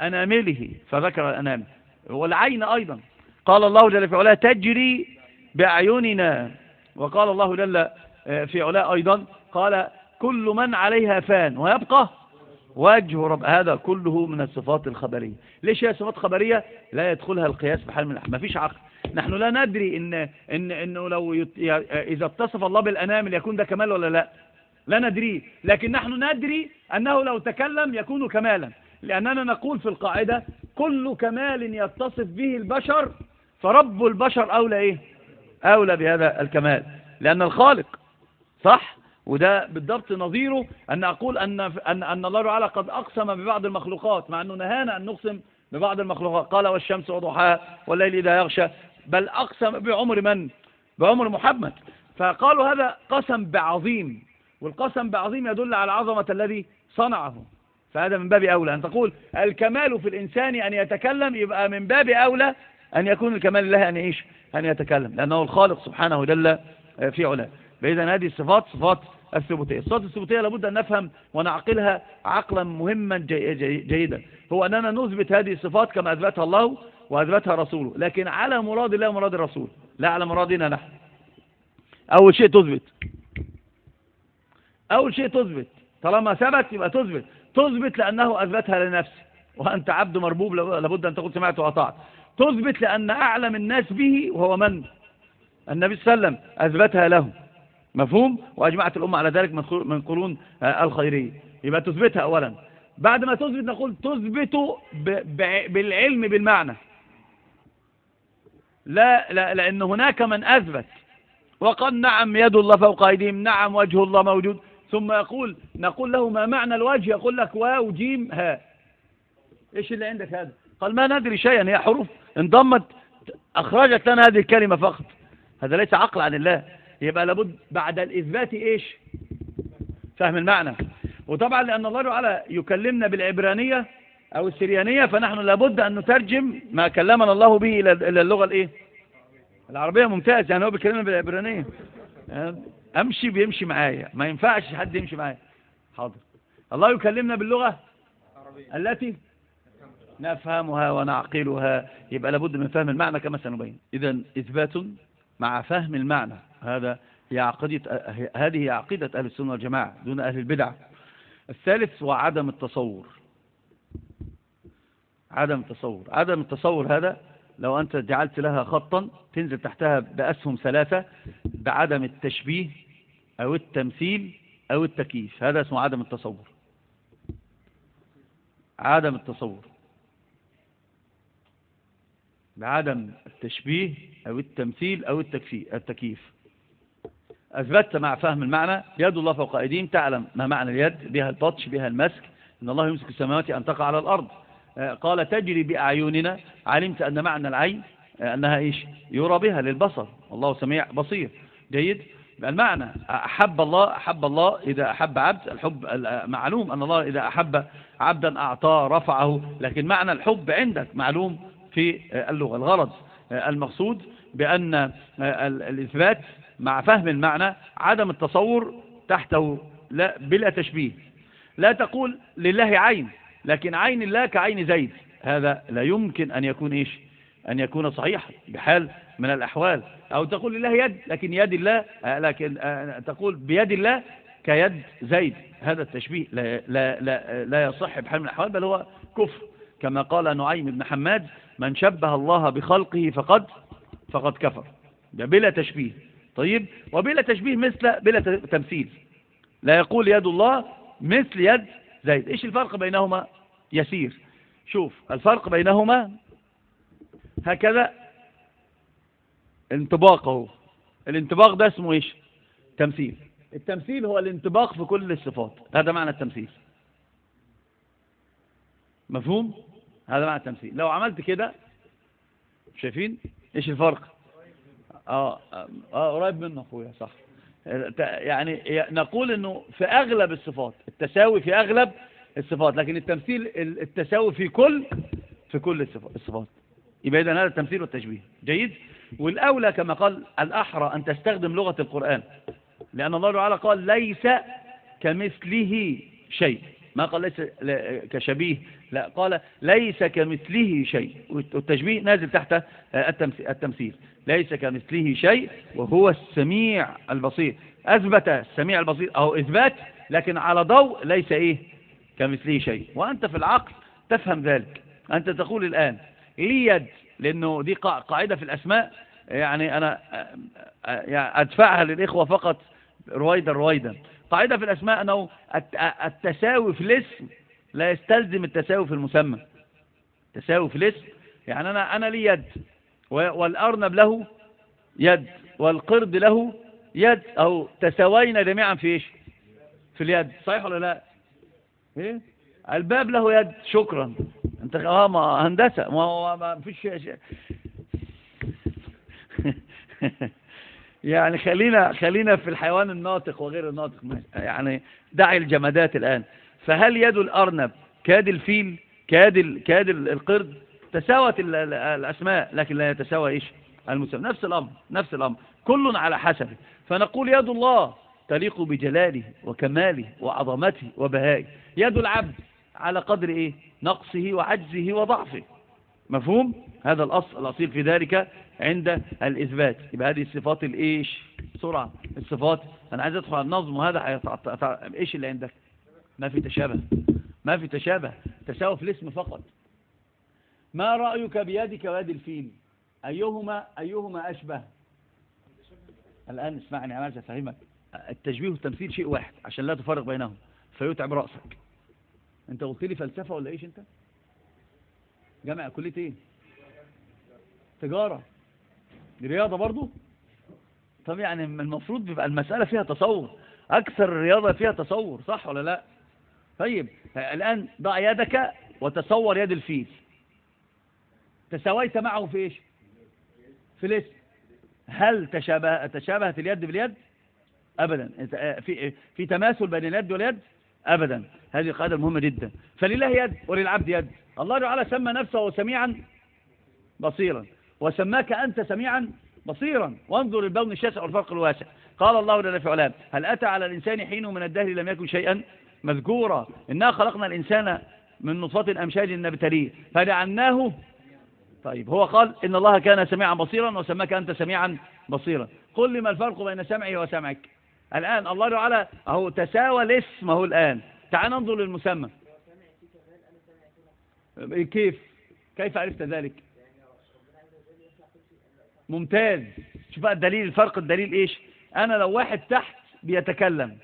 Speaker 1: أنامله فذكر الأنامل. والعين أيضا. قال الله جل في علاه تجري بأعيننا. وقال الله جل في علاه أيضا قال كل من عليها فان. ويبقى وجه رب هذا كله من الصفات الخبرية. ليش هي صفات خبرية؟ لا يدخلها القياس بحال من ما فيش عقل. نحن لا ندري إن إن إنه لو يت... إذا اتصف الله بالأنامل يكون ده كمال ولا لا. لا ندري. لكن نحن ندري أنه لو تكلم يكون كمالا. لأننا نقول في القاعدة كل كمال يتصف به البشر فرب البشر أولى إيه؟ أولى بهذا الكمال. لأن الخالق صح؟ وده بالضبط نظيره أن أقول أن, أن, أن الله تعالى قد أقسم ببعض المخلوقات مع أنه نهانا أن نقسم ببعض المخلوقات. قال والشمس وضحاها والليل إذا يغشى بل أقسم بعمر من؟ بعمر محمد. فقالوا هذا قسم بعظيم والقسم بعظيم يدل على عظمة الذي صنعه. فهذا من باب أولى. أن تقول الكمال في الإنسان أن يتكلم يبقى من باب أولى أن يكون الكمال له أن يعيش أن يتكلم. لأنه الخالق سبحانه جل في علاه. فإذا هذه الصفات صفات الثبوتية. الصفات الثبوتية لابد أن نفهم ونعقلها عقلا مهما جي جي جيدا. هو أننا نثبت هذه الصفات كما أثبتها الله وأثبتها رسوله لكن على مراد الله ومراد الرسول لا على مرادنا نحن. أول شيء تثبت. أول شيء تثبت. طالما ثبت يبقى تثبت. تثبت لأنه أثبتها لنفسه. وأنت عبد مربوب لابد أن تقول سمعت وأطعت. تثبت لأن أعلم الناس به وهو من؟ النبي صلى الله عليه وسلم أثبتها له مفهوم؟ وأجمعت الأمة على ذلك من قرون الخيرية. يبقى تثبتها أولا. بعد ما تثبت نقول تثبت بالعلم بالمعنى. لا, لا لأن هناك من أثبت. وقال نعم يد الله فوق أيديهم نعم وجه الله موجود. ثم يقول نقول له ما معنى الوجه؟ يقول لك واو جيم ها. إيش اللي عندك هذا؟ قال ما ندري شيئا هي حروف انضمت أخرجت لنا هذه الكلمة فقط. هذا ليس عقل عن الله. يبقى لابد بعد الإثبات إيش؟ فهم المعنى. وطبعا لأن الله تعالى يكلمنا بالعبرانية أو السريانية فنحن لابد أن نترجم ما كلمنا الله به إلى اللغة الإيه؟ العربية. ممتاز يعني هو بيكلمنا بالعبرانية. أمشي بيمشي معايا. ما ينفعش حد يمشي معايا. حاضر. الله يكلمنا باللغة التي نفهمها ونعقلها. يبقى لابد من فهم المعنى كما سنبين. إذا إثبات مع فهم المعنى. هذا هي عقيدة هذه عقيدة أهل السنة والجماعة دون أهل البدع. الثالث هو عدم التصور. عدم التصور. عدم التصور هذا لو أنت جعلت لها خطا تنزل تحتها بأسهم ثلاثة بعدم التشبيه أو التمثيل أو التكييف. هذا اسمه عدم التصور. عدم التصور. بعدم التشبيه أو التمثيل أو التكييف. أثبتت مع فهم المعنى يد الله فوق أيديهم تعلم ما معنى اليد بها البطش بها المسك إن الله يمسك السماوات أن تقع على الأرض. آه، قال تجري بأعيننا علمت أن معنى العين آه، أنها إيش؟ يرى بها للبصر. الله سميع بصير. جيد؟ المعنى أحب الله أحب الله إذا أحب عبد الحب معلوم أن الله إذا أحب عبدا أعطاه رفعه لكن معنى الحب عندك معلوم في اللغة الغرض. المقصود بأن الإثبات مع فهم المعنى عدم التصور تحته لا بلا تشبيه. لا تقول لله عين لكن عين الله كعين زيد. هذا لا يمكن أن يكون إيش؟ أن يكون صحيح بحال من الأحوال. أو تقول لله يد لكن يد الله لكن تقول بيد الله كيد زيد. هذا التشبيه لا, لا, لا, لا يصح بحال من الأحوال بل هو كفر. كما قال نعيم بن حماد من شبه الله بخلقه فقد فقد كفر. بلا تشبيه. طيب؟ وبلا تشبيه مثل بلا تمثيل. لا يقول يد الله مثل يد زيد. إيش الفرق بينهما؟ يسير. شوف الفرق بينهما هكذا انطباقه. الانطباق ده اسمه إيش؟ تمثيل. التمثيل هو الانطباق في كل الصفات. هذا معنى التمثيل. مفهوم؟ هذا معنى التمثيل. لو عملت كده شايفين؟ إيش الفرق؟ آه آه قريب منه أخويا صح. يعني نقول إنه في أغلب الصفات التساوي في أغلب الصفات لكن التمثيل التساوي في كل في كل الصفات يبقى اذا هذا التمثيل والتشبيه. جيد؟ والأولى كما قال الأحرى أن تستخدم لغة القرآن. لأن الله تعالى قال ليس كمثله شيء. ما قال ليس كشبيه لا قال ليس كمثله شيء. والتشبيه نازل تحت التمثيل. ليس كمثله شيء وهو السميع البصير. أثبت السميع البصير أو إثبات لكن على ضوء ليس إيه؟ كمثله شيء. وأنت في العقل تفهم ذلك. أنت تقول الآن لي يد لأنه دي قاعدة في الأسماء يعني أنا يعني أدفعها للإخوة فقط رويدا رويدا. قاعدة في الأسماء أنه التساوي في الاسم لا يستلزم التساوي في المسمى. التساوي في الاسم. يعني أنا, أنا لي يد. والأرنب له يد. والقرد له يد. أو تساوينا جميعا في إيش؟ في اليد. صحيح ولا لا؟ إيه؟ الباب له يد. شكرا. أنت آه ما هندسة. ما هو ما فيش <laughs> يعني خلينا خلينا في الحيوان الناطق وغير الناطق. يعني دعي الجمادات الآن. فهل يد الأرنب كاد الفيل كاد كاد القرد؟ تساوت الأسماء لكن لا يتساوى إيش؟ المسمى نفس الأمر نفس الأمر. كل على حسبه فنقول يد الله تليق بجلاله وكماله وعظمته وبهائه. يد العبد على قدر إيه؟ نقصه وعجزه وضعفه. مفهوم؟ هذا الأصل الأصيل في ذلك عند الإثبات. يبقى هذه الصفات الإيش؟ بسرعة الصفات أنا عايز أدخل على النظم وهذا إيش اللي عندك؟ ما في تشابه. ما في تشابه. تساوي في الاسم فقط. ما رأيك بيدك ويد الفيل؟ أيهما أيهما أشبه؟ الآن اسمعني عايز أفهمك. التشبيه والتمثيل شيء واحد عشان لا تفرق بينهم فيتعب رأسك. أنت قلت لي فلسفة ولا إيش أنت؟ جامعة كلية إيه؟ تجارة. رياضة برضو؟ طب يعني المفروض بيبقى المسألة فيها تصور. أكثر الرياضة فيها تصور صح ولا لا؟ طيب الآن ضع يدك وتصور يد الفيل. تساويت معه في إيش؟ في الاسم. هل تشابه تشابهت اليد باليد؟ أبدا. في في تماثل بين اليد واليد؟ أبدا. هذه قاعدة مهمة جدا. فلله يد وللعبد يد. الله تعالى سمى نفسه سميعا بصيرا. وسماك أنت سميعا بصيرا. وانظر البون الشاسع والفرق الواسع. قال الله جل في علام هل أتى على الإنسان حين من الدهر لم يكن شيئا؟ مذكورا إنا خلقنا الإنسان من نطفة أمشاج نبتليه. فجعلناه طيب هو قال إن الله كان سميعا بصيرا وسماك أنت سميعا بصيرا. قل لي ما الفرق بين سمعي وسمعك؟ الآن الله تعالى أهو تساوى الاسم أهو الآن. تعال ننظر للمسمى. كيف؟ كيف عرفت ذلك؟ ممتاز. شوف بقى الدليل الفرق الدليل إيش؟ أنا لو واحد تحت بيتكلم.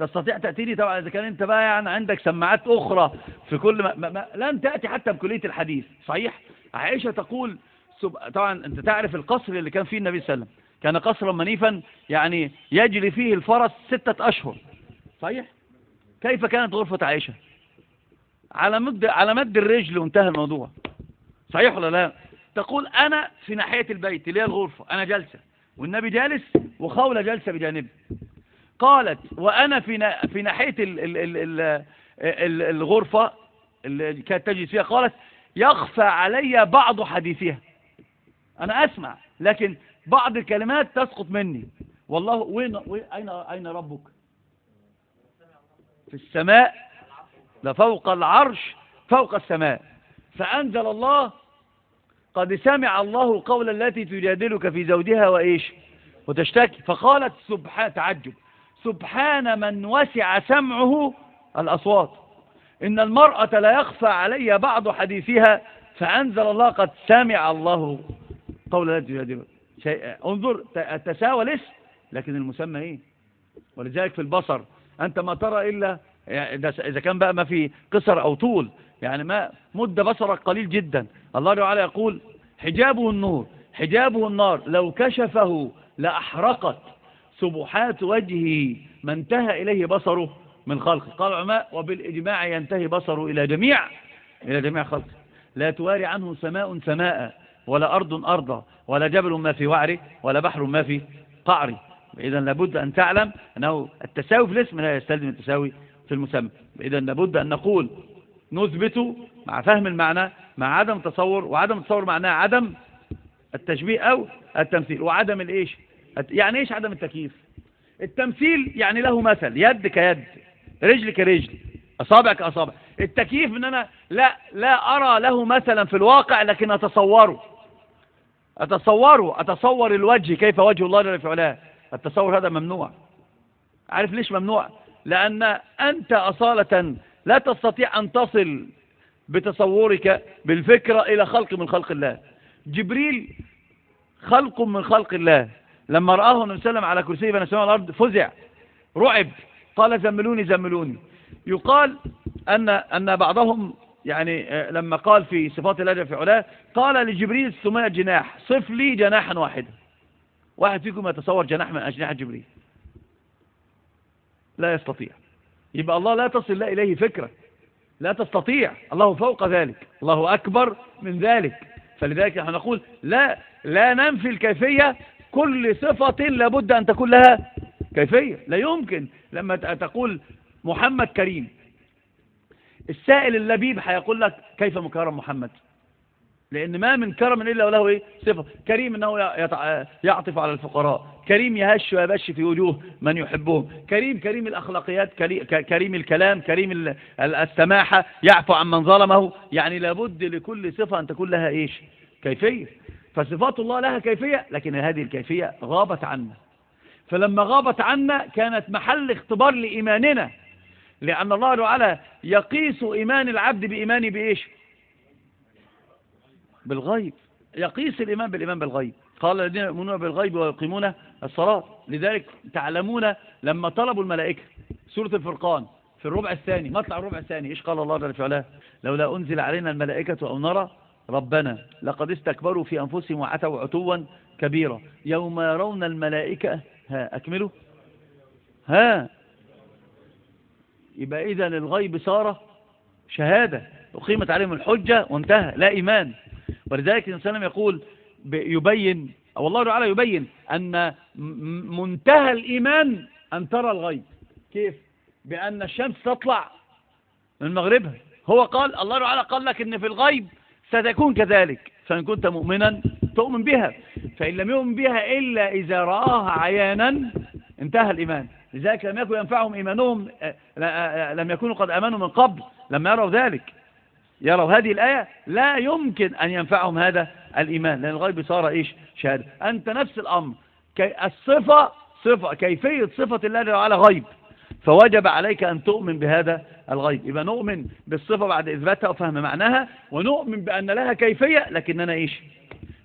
Speaker 1: تستطيع تأتيني؟ طبعا إذا كان أنت بقى يعني عندك سماعات أخرى في كل ما, ما, ما لن تأتي حتى بكلية الحديث صحيح؟ عائشة تقول طبعا أنت تعرف القصر اللي كان فيه النبي صلى الله عليه وسلم. كان قصرا منيفا يعني يجري فيه الفرس ستة أشهر. صحيح؟ كيف كانت غرفة عائشة؟ على مد على مد الرجل وانتهى الموضوع. صحيح ولا لا؟ تقول أنا في ناحية البيت اللي هي الغرفة أنا جالسة والنبي جالس وخولة جالسة بجانبي. قالت وأنا في في ناحية الغرفة اللي كانت تجلس فيها قالت يخفى علي بعض حديثها. أنا أسمع لكن بعض الكلمات تسقط مني. والله وين, أين, أين ربك؟ في السماء لفوق العرش فوق السماء. فأنزل الله قد سمع الله قول التي تجادلك في زوجها وإيش؟ وتشتكي. فقالت سبحان تعجب. سبحان من وسع سمعه الأصوات. إن المرأة لا يخفى علي بعض حديثها فأنزل الله قد سمع الله قول تجادلك شيء. انظر التساوى لسه لكن المسمى إيه؟ ولذلك في البصر أنت ما ترى إلا يعني إذا كان بقى ما في قصر أو طول يعني ما مد بصرك قليل جدا. الله تعالى يقول حجابه النور حجابه النار لو كشفه لأحرقت. سبحات وجهه ما انتهى إليه بصره من خلقه. قال العلماء وبالإجماع ينتهي بصره إلى جميع إلى جميع خلقه. لا تواري عنه سماء سماء ولا أرض أرضا ولا جبل ما في وعره ولا بحر ما في قعره. إذا لابد أن تعلم أنه التساوي في الاسم لا يستلزم التساوي في المسمى. إذا لابد أن نقول نثبت مع فهم المعنى مع عدم تصور وعدم التصور معناه عدم التشبيه أو التمثيل. وعدم الإيش؟ يعني إيش عدم التكييف؟ التمثيل يعني له مثل يد كيد رجل كرجل أصابع كأصابع. التكييف ان أنا لا, لا أرى له مثلا في الواقع لكن أتصوره. أتصوره أتصور الوجه كيف وجه الله جل في علاه التصور هذا ممنوع. عارف ليش ممنوع؟ لأن أنت أصالة لا تستطيع أن تصل بتصورك بالفكرة إلى خلق من خلق الله. جبريل خلق من خلق الله. لما رآه النبي صلى الله عليه وسلم على كرسي بين السماء والأرض فزع رعب. قال زملوني زملوني. يقال أن, أن بعضهم يعني آه، لما قال في صفات الله في علاه قال لجبريل ثمانية جناح صف لي جناحا واحدا. واحد فيكم يتصور جناح من أجنحة جبريل؟ لا يستطيع. يبقى الله لا تصل لا إليه فكرة. لا تستطيع. الله فوق ذلك. الله أكبر من ذلك. فلذلك نحن نقول لا لا ننفي الكيفية كل صفة لابد أن تكون لها كيفية. لا يمكن لما تقول محمد كريم السائل اللبيب هيقول لك كيف مكرم محمد؟ لأن ما من كرم إلا وله إيه؟ صفة. كريم أنه يعطف على الفقراء. كريم يهش ويبش في وجوه من يحبهم. كريم كريم الأخلاقيات كريم الكلام كريم السماحة يعفو عن من ظلمه. يعني لابد لكل صفة أن تكون لها إيش؟ كيفية. فصفات الله لها كيفية لكن هذه الكيفية غابت عنا. فلما غابت عنا كانت محل اختبار لإيماننا. لأن الله تعالى يقيس إيمان العبد بإيمانه بإيش؟ بالغيب. يقيس الإيمان بالإيمان بالغيب. قال الذين يؤمنون بالغيب ويقيمون الصلاة. لذلك تعلمون لما طلبوا الملائكة. سورة الفرقان في الربع الثاني. مطلع الربع الثاني. إيش قال الله وعلا؟ لولا أنزل علينا الملائكة أو نرى ربنا لقد استكبروا في أنفسهم وعتوا عتوا كبيرا. يوم يرون الملائكة ها أكملوا. ها يبقى إذا الغيب صار شهادة. أقيمت عليهم الحجة وانتهى لا إيمان. ولذلك الإنسان يقول يبين أو الله تعالى يبين أن منتهى الإيمان أن ترى الغيب. كيف؟ بأن الشمس تطلع من مغربها. هو قال الله تعالى قال لك إن في الغيب ستكون كذلك. فإن كنت مؤمنا تؤمن بها. فإن لم يؤمن بها إلا إذا رآها عيانا انتهى الإيمان. لذلك لم يكن ينفعهم إيمانهم لم يكونوا قد أمنوا من قبل لما يروا ذلك. يروا هذه الآية لا يمكن أن ينفعهم هذا الإيمان لأن الغيب صار إيش؟ شهادة. أنت نفس الأمر. الصفة صفة كيفية صفة الله تعالى غيب. فوجب عليك أن تؤمن بهذا الغيب. يبقى نؤمن بالصفة بعد إثباتها وفهم معناها ونؤمن بأن لها كيفية لكننا إيش؟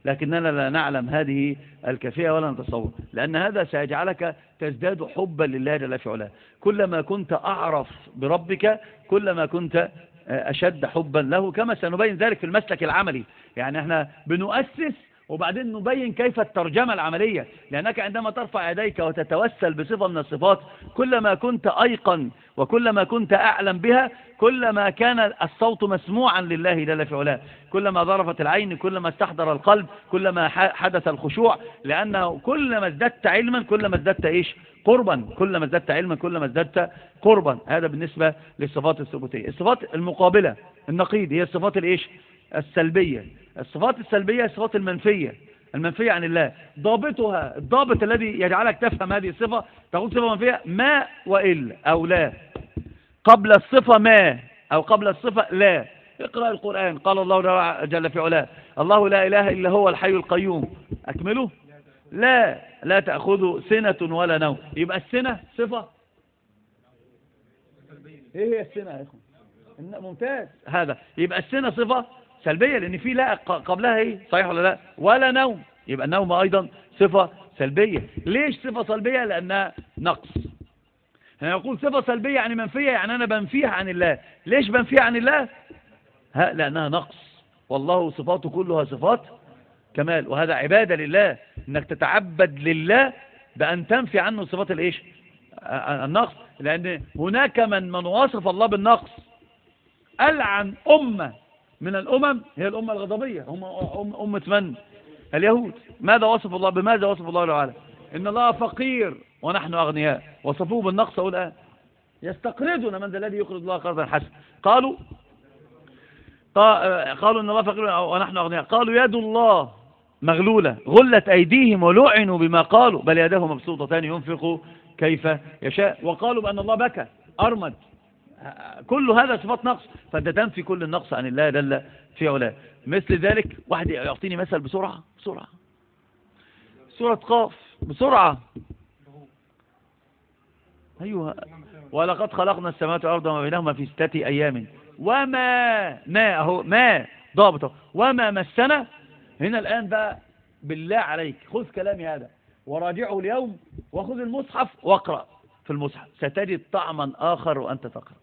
Speaker 1: لكننا لا نعلم هذه الكيفية ولا نتصور لأن هذا سيجعلك تزداد حبا لله جل في علاه. كلما كنت أعرف بربك كلما كنت أشد حبا له كما سنبين ذلك في المسلك العملي. يعني إحنا بنؤسس وبعدين نبين كيف الترجمة العملية لأنك عندما ترفع يديك وتتوسل بصفة من الصفات كلما كنت أيقن وكلما كنت أعلم بها كلما كان الصوت مسموعا لله جل في علاه. كلما ظرفت العين كلما استحضر القلب كلما حدث الخشوع لأنه كلما ازددت علما كلما ازددت إيش؟ قربا. كلما ازددت علما كلما ازددت قربا. هذا بالنسبة للصفات الثبوتية. الصفات المقابلة النقيض هي الصفات الإيش؟ السلبية. الصفات السلبية الصفات المنفية. المنفية عن الله. ضابطها الضابط الذي يجعلك تفهم هذه الصفة تقول صفة منفية ما وإلا أو لا. قبل الصفة ما أو قبل الصفة لا. اقرأ القرآن. قال الله جل في علاه الله لا إله إلا هو الحي القيوم. أكمله؟ لا. لا تأخذ سنة ولا نوم. يبقى السنة صفة. إيه هي السنة يا إخوان؟ ممتاز. هذا. يبقى السنة صفة سلبية لأن في لا قبلها إيه؟ صحيح ولا لا؟ ولا نوم. يبقى النوم أيضا صفة سلبية. ليش صفة سلبية؟ لأنها نقص. هنا يقول صفة سلبية يعني منفية يعني أنا بنفيها عن الله. ليش بنفيها عن الله؟ ها لأنها نقص. والله صفاته كلها صفات كمال. وهذا عبادة لله. إنك تتعبد لله بأن تنفي عنه صفات الإيش؟ النقص. لأن هناك من من وصف الله بالنقص. ألعن أمة من الأمم هي الأمة الغضبية هم أمة من؟ اليهود. ماذا وصف الله بماذا وصف الله تعالى إن الله فقير ونحن أغنياء. وصفوه بالنقص أقول الآن. يستقرضنا من ذا الذي يقرض الله قرضا حسنا قالوا قالوا إن الله فقير ونحن أغنياء. قالوا يد الله مغلولة. غلت أيديهم ولعنوا بما قالوا. بل يداه مبسوطتان ينفق كيف يشاء. وقالوا بأن الله بكى أرمد. كل هذا صفات نقص. فانت تنفي كل النقص عن الله دل في علاه. مثل ذلك واحد يعطيني مثل بسرعة بسرعة. سورة قاف بسرعة. أيوة. ولقد خلقنا السماوات والأرض وما بينهما في ستة أيام. وما ما أهو ما ضابطه وما مسنا. هنا الآن بقى بالله عليك خذ كلامي هذا. وراجعه اليوم وخذ المصحف واقرأ في المصحف. ستجد طعما آخر وأنت تقرأ.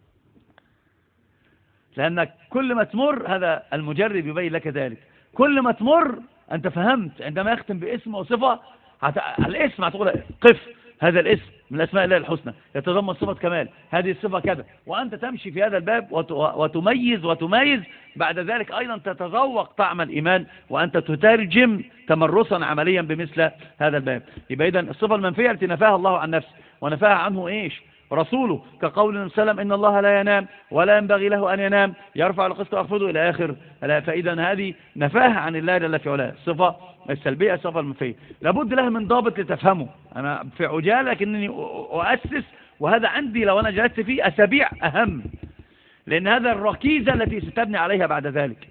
Speaker 1: لأنك كل ما تمر هذا المجرب يبين لك ذلك. كل ما تمر أنت فهمت عندما يختم باسم وصفة هت... الاسم هتقول قف هذا الاسم من أسماء الله الحسنى. يتضمن صفة كمال هذه الصفة كذا. وأنت تمشي في هذا الباب وت... وتميز وتميز. بعد ذلك أيضا تتذوق طعم الإيمان وأنت تترجم تمرسا عمليا بمثل هذا الباب. يبقى إذن الصفة المنفية التي نفاها الله عن نفسه. ونفاها عنه إيش؟ رسوله كقول وسلم إن الله لا ينام ولا ينبغي له أن ينام يرفع القسط ويخفضه إلى آخر. فإذا هذه نفاهة عن الله جل في علاه. الصفة السلبية الصفة المنفية. لابد لها من ضابط لتفهمه. أنا في عجالة لكنني أؤسس وهذا عندي لو أنا جلست فيه أسابيع أهم. لأن هذا الركيزة التي ستبني عليها بعد ذلك.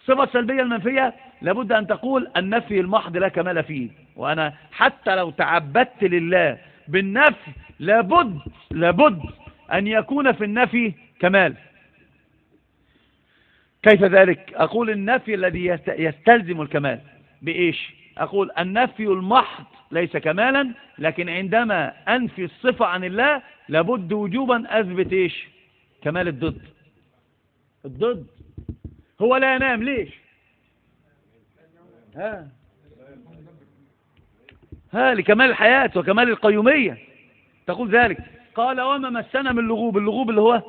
Speaker 1: الصفة السلبية المنفية لابد أن تقول النفي المحض لا كمال فيه. وأنا حتى لو تعبدت لله بالنفي لابد لابد أن يكون في النفي كمال. كيف ذلك؟ أقول النفي الذي يستلزم الكمال. بإيش؟ أقول النفي المحض ليس كمالا لكن عندما أنفي الصفة عن الله لابد وجوبا أثبت إيش؟ كمال الضد. الضد. هو لا ينام ليش؟ ها. ها لكمال الحياة وكمال القيومية. تقول ذلك. قال وما مسنا من لغوب اللغوب اللي هو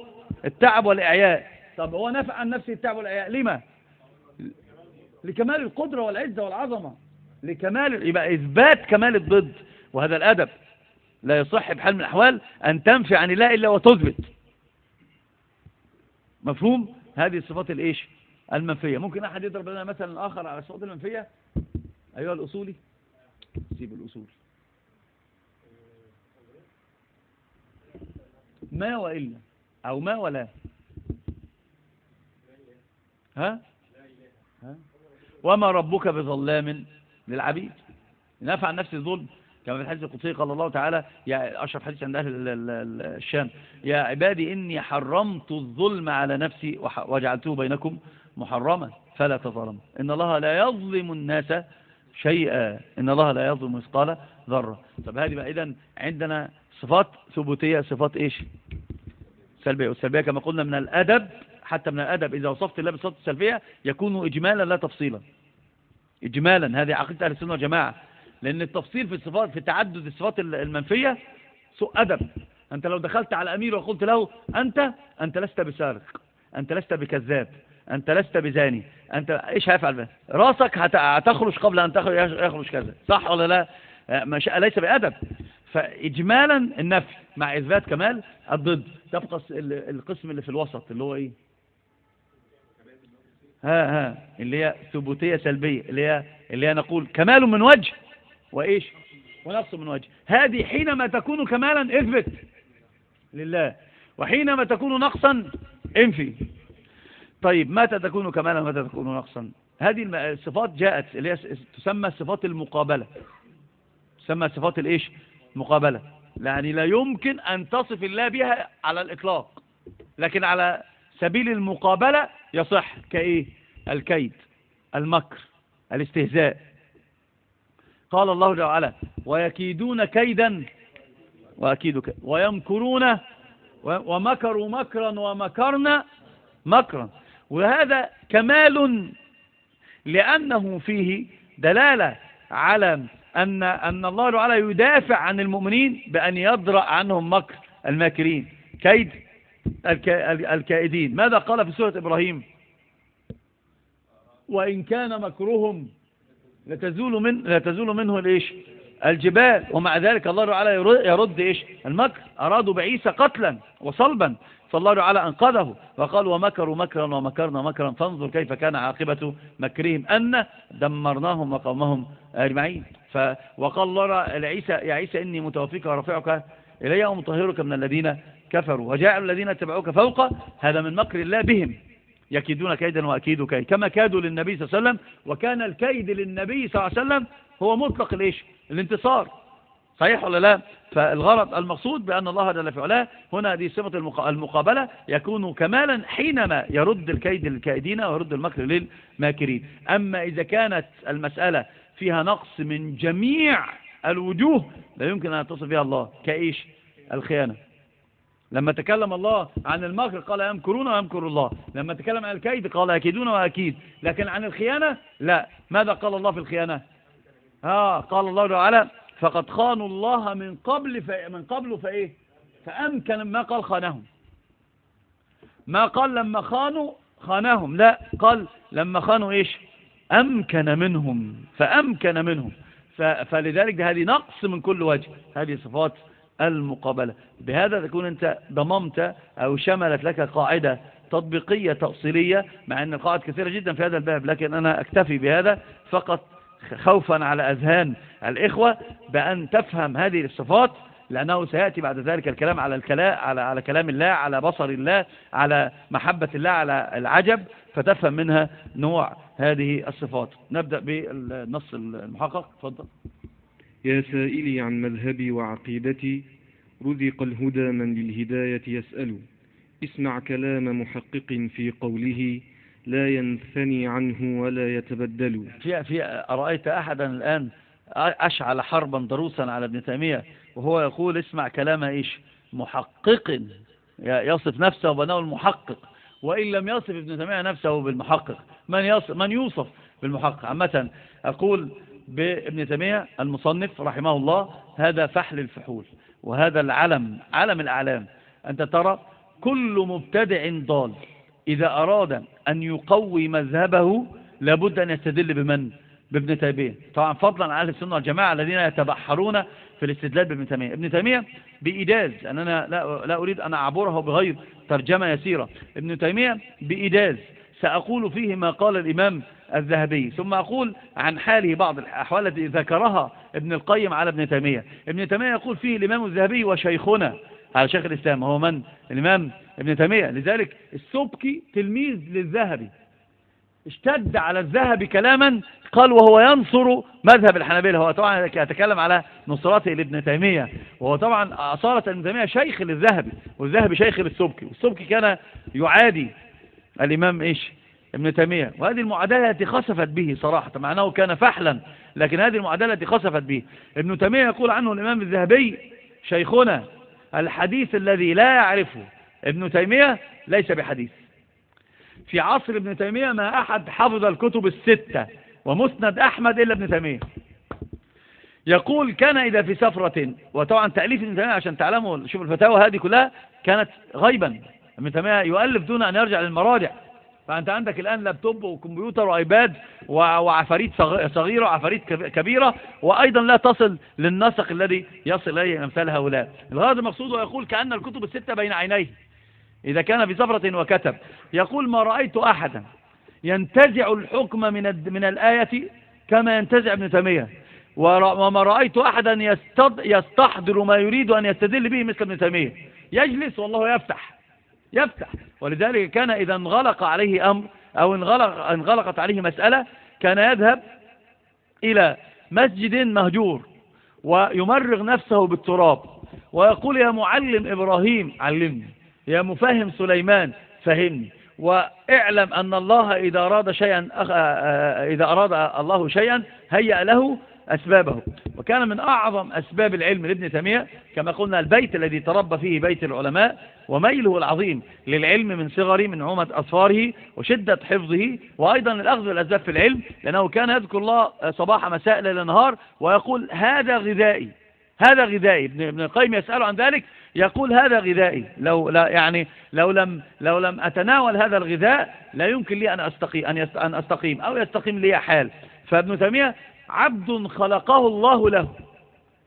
Speaker 1: التعب والإعياء. طب هو نفع عن نفسه التعب والإعياء. لما؟ لكمال القدرة والعزة والعظمة. لكمال يبقى إثبات كمال الضد وهذا الأدب. لا يصح بحال من الأحوال أن تنفي عن الله إلا وتثبت. مفهوم؟ هذه الصفات الإيش؟ المنفية. ممكن أحد يضرب لنا مثلا آخر على الصفات المنفية؟ أيها الأصولي. سيب الأصول. ما وإلا أو ما ولا. ها؟ ها؟ وما ربك بظلام للعبيد. نفع نفس الظلم كما في الحديث القدسي قال الله تعالى يا أشرف حديث عند أهل الشام يا عبادي إني حرمت الظلم على نفسي وجعلته بينكم محرما فلا تظلموا. إن الله لا يظلم الناس شيئا. إن الله لا يظلم مثقال ذرة. طب هذه بقى إذن عندنا صفات ثبوتية صفات إيش؟ سلبية. والسلبية كما قلنا من الأدب حتى من الأدب إذا وصفت الله بالصفات السلبية يكون إجمالا لا تفصيلا. إجمالا. هذه عقيدة أهل السنة والجماعة. لأن التفصيل في الصفات في تعدد الصفات المنفية سوء أدب. أنت لو دخلت على أمير وقلت له أنت أنت لست بسارق. أنت لست بكذاب. أنت لست بزاني. أنت إيش هيفعل به راسك هتخرج قبل أن يخرج كذا. صح ولا لا؟ مش ليس بأدب. فإجمالا النفي مع إثبات كمال الضد. تبقى القسم اللي في الوسط اللي هو إيه؟ ها ها اللي هي ثبوتية سلبية اللي هي اللي هي نقول كمال من وجه وإيش؟ ونقص من وجه. هذه حينما تكون كمالا إثبت لله وحينما تكون نقصا إنفي. طيب متى تكون كمالا متى تكون نقصا؟ هذه الصفات جاءت اللي هي تسمى صفات المقابلة. تسمى صفات الإيش؟ مقابلة. يعني لا يمكن أن تصف الله بها على الإطلاق. لكن على سبيل المقابلة يصح كإيه؟ الكيد المكر الاستهزاء. قال الله تعالى ويكيدون كيدا وأكيد كيد ويمكرون ومكروا مكرا ومكرنا مكرا. وهذا كمال لأنه فيه دلالة على أن, أن الله تعالى يدافع عن المؤمنين بأن يضرأ عنهم مكر الماكرين. كيد الكائدين. ماذا قال في سورة إبراهيم؟ وإن كان مكرهم لتزول, من لتزول منه الإيش؟ الجبال. ومع ذلك الله تعالى يرد إيش؟ المكر. أرادوا بعيسى قتلا وصلبا. فالله تعالى أنقذه. وقال ومكروا مكرا ومكرنا مكرا. فانظر كيف كان عاقبة مكرهم. أن دمرناهم وقومهم أجمعين. وقال الله لعيسى يا عيسى إني متوفيك ورفعك إلي ومطهرك من الذين كفروا. وجاء الذين اتبعوك فوق هذا من مكر الله بهم يكيدون كيدا وأكيد كيد. كما كادوا للنبي صلى الله عليه وسلم وكان الكيد للنبي صلى الله عليه وسلم هو مطلق الإيش الانتصار. صحيح ولا لا؟ فالغرض المقصود بأن الله جل في علاه هنا هذه صفة المقابلة يكون كمالا حينما يرد الكيد للكائدين ويرد المكر للماكرين. أما إذا كانت المسألة فيها نقص من جميع الوجوه لا يمكن أن تصف فيها الله. كإيش؟ الخيانة. لما تكلم الله عن المكر قال يمكرون ويمكر الله. لما تكلم عن الكيد قال أكيدون وأكيد لكن عن الخيانة؟ لا. ماذا قال الله في الخيانة؟ ها قال الله تعالى فقد خانوا الله من قبل من قبل فإيه؟ فأمكن ما قال خانهم. ما قال لما خانوا؟ خانهم. لا. قال لما خانوا إيش؟ أمكن منهم فأمكن منهم. فلذلك هذه نقص من كل وجه هذه صفات المقابلة. بهذا تكون أنت ضممت أو شملت لك قاعدة تطبيقية تأصيلية مع أن القواعد كثيرة جدا في هذا الباب لكن أنا أكتفي بهذا فقط خوفا على أذهان الإخوة بأن تفهم هذه الصفات لأنه سيأتي بعد ذلك الكلام على الكلام على على كلام الله على بصر الله على محبة الله على العجب فتفهم منها نوع هذه الصفات. نبدأ بالنص المحقق تفضل.
Speaker 2: يا سائلي عن مذهبي وعقيدتي رزق الهدى من للهداية يسأل. اسمع كلام محقق في قوله لا ينثني عنه ولا يتبدل.
Speaker 1: في في أرأيت أحدا الآن أشعل حربا ضروسا على ابن تيمية وهو يقول اسمع كلام إيش؟ محقق. يصف نفسه بأنه المحقق. وإن لم يصف ابن تيمية نفسه بالمحقق. من يصف, من يوصف بالمحقق. عامة أقول بابن تيمية المصنف رحمه الله هذا فحل الفحول وهذا العلم علم الأعلام. أنت ترى كل مبتدع ضال. إذا أراد أن يقوي مذهبه لابد أن يستدل بمن؟ بابن تيمية. طبعا فضلا عن أهل السنة والجماعة الذين يتبحرون في الاستدلال بابن تيمية. ابن تيمية بإيجاز أننا لا, لا أريد أن أعبره بغير ترجمة يسيرة. ابن تيمية بإيجاز سأقول فيه ما قال الإمام الذهبي ثم أقول عن حاله بعض الأحوال التي ذكرها ابن القيم على ابن تيمية. ابن تيمية يقول فيه الإمام الذهبي وشيخنا على شيخ الإسلام هو من؟ الإمام ابن تيمية. لذلك السبكي تلميذ للذهبي. اشتد على الذهبي كلاما قال وهو ينصر مذهب الحنابلة. هو طبعا يتكلم على نصرته لابن تيمية. وهو طبعا أصالة ابن تيمية شيخ للذهبي والذهبي شيخ للسبكي. والسبكي كان يعادي الإمام إيش؟ ابن تيمية. وهذه المعادلة التي خسفت به صراحة مع أنه كان فحلا لكن هذه المعادلة التي خسفت به. ابن تيمية يقول عنه الإمام الذهبي شيخنا الحديث الذي لا يعرفه ابن تيمية ليس بحديث. في عصر ابن تيمية ما أحد حفظ الكتب الستة ومسند أحمد إلا ابن تيمية. يقول كان إذا في سفرة وطبعا تأليف ابن تيمية عشان تعلموا شوف الفتاوى هذه كلها كانت غيبا. ابن تيمية يؤلف دون أن يرجع للمراجع. فأنت عندك الآن لابتوب وكمبيوتر وآيباد وعفاريت صغيرة وعفاريت كبيرة وأيضا لا تصل للنسق الذي يصل إليه أمثال هؤلاء. الغرض المقصود ويقول كأن الكتب الستة بين عينيه. إذا كان في سفرة وكتب. يقول ما رأيت أحدا ينتزع الحكم من من الآية كما ينتزع ابن تيمية. وما رأيت أحدا يستحضر ما يريد أن يستدل به مثل ابن تيمية. يجلس والله يفتح يفتح. ولذلك كان إذا انغلق عليه أمر أو انغلق انغلقت عليه مسألة كان يذهب إلى مسجد مهجور ويمرغ نفسه بالتراب ويقول يا معلم إبراهيم علمني. يا مفهم سليمان فهمني. واعلم أن الله إذا أراد شيئا إذا أراد الله شيئا هيأ له أسبابه. وكان من أعظم أسباب العلم لابن تيمية كما قلنا البيت الذي تربى فيه بيت العلماء وميله العظيم للعلم من صغره من عومة أصفاره وشدة حفظه وأيضا الأخذ بالأسباب في العلم لأنه كان يذكر الله صباح مساء ليل نهار ويقول هذا غذائي. هذا غذائي. ابن القيم يسأل عن ذلك يقول هذا غذائي. لو لا يعني لو لم لو لم أتناول هذا الغذاء لا يمكن لي أن أستقيم أن أستقيم أو يستقيم لي حال. فابن تيمية عبد خلقه الله له.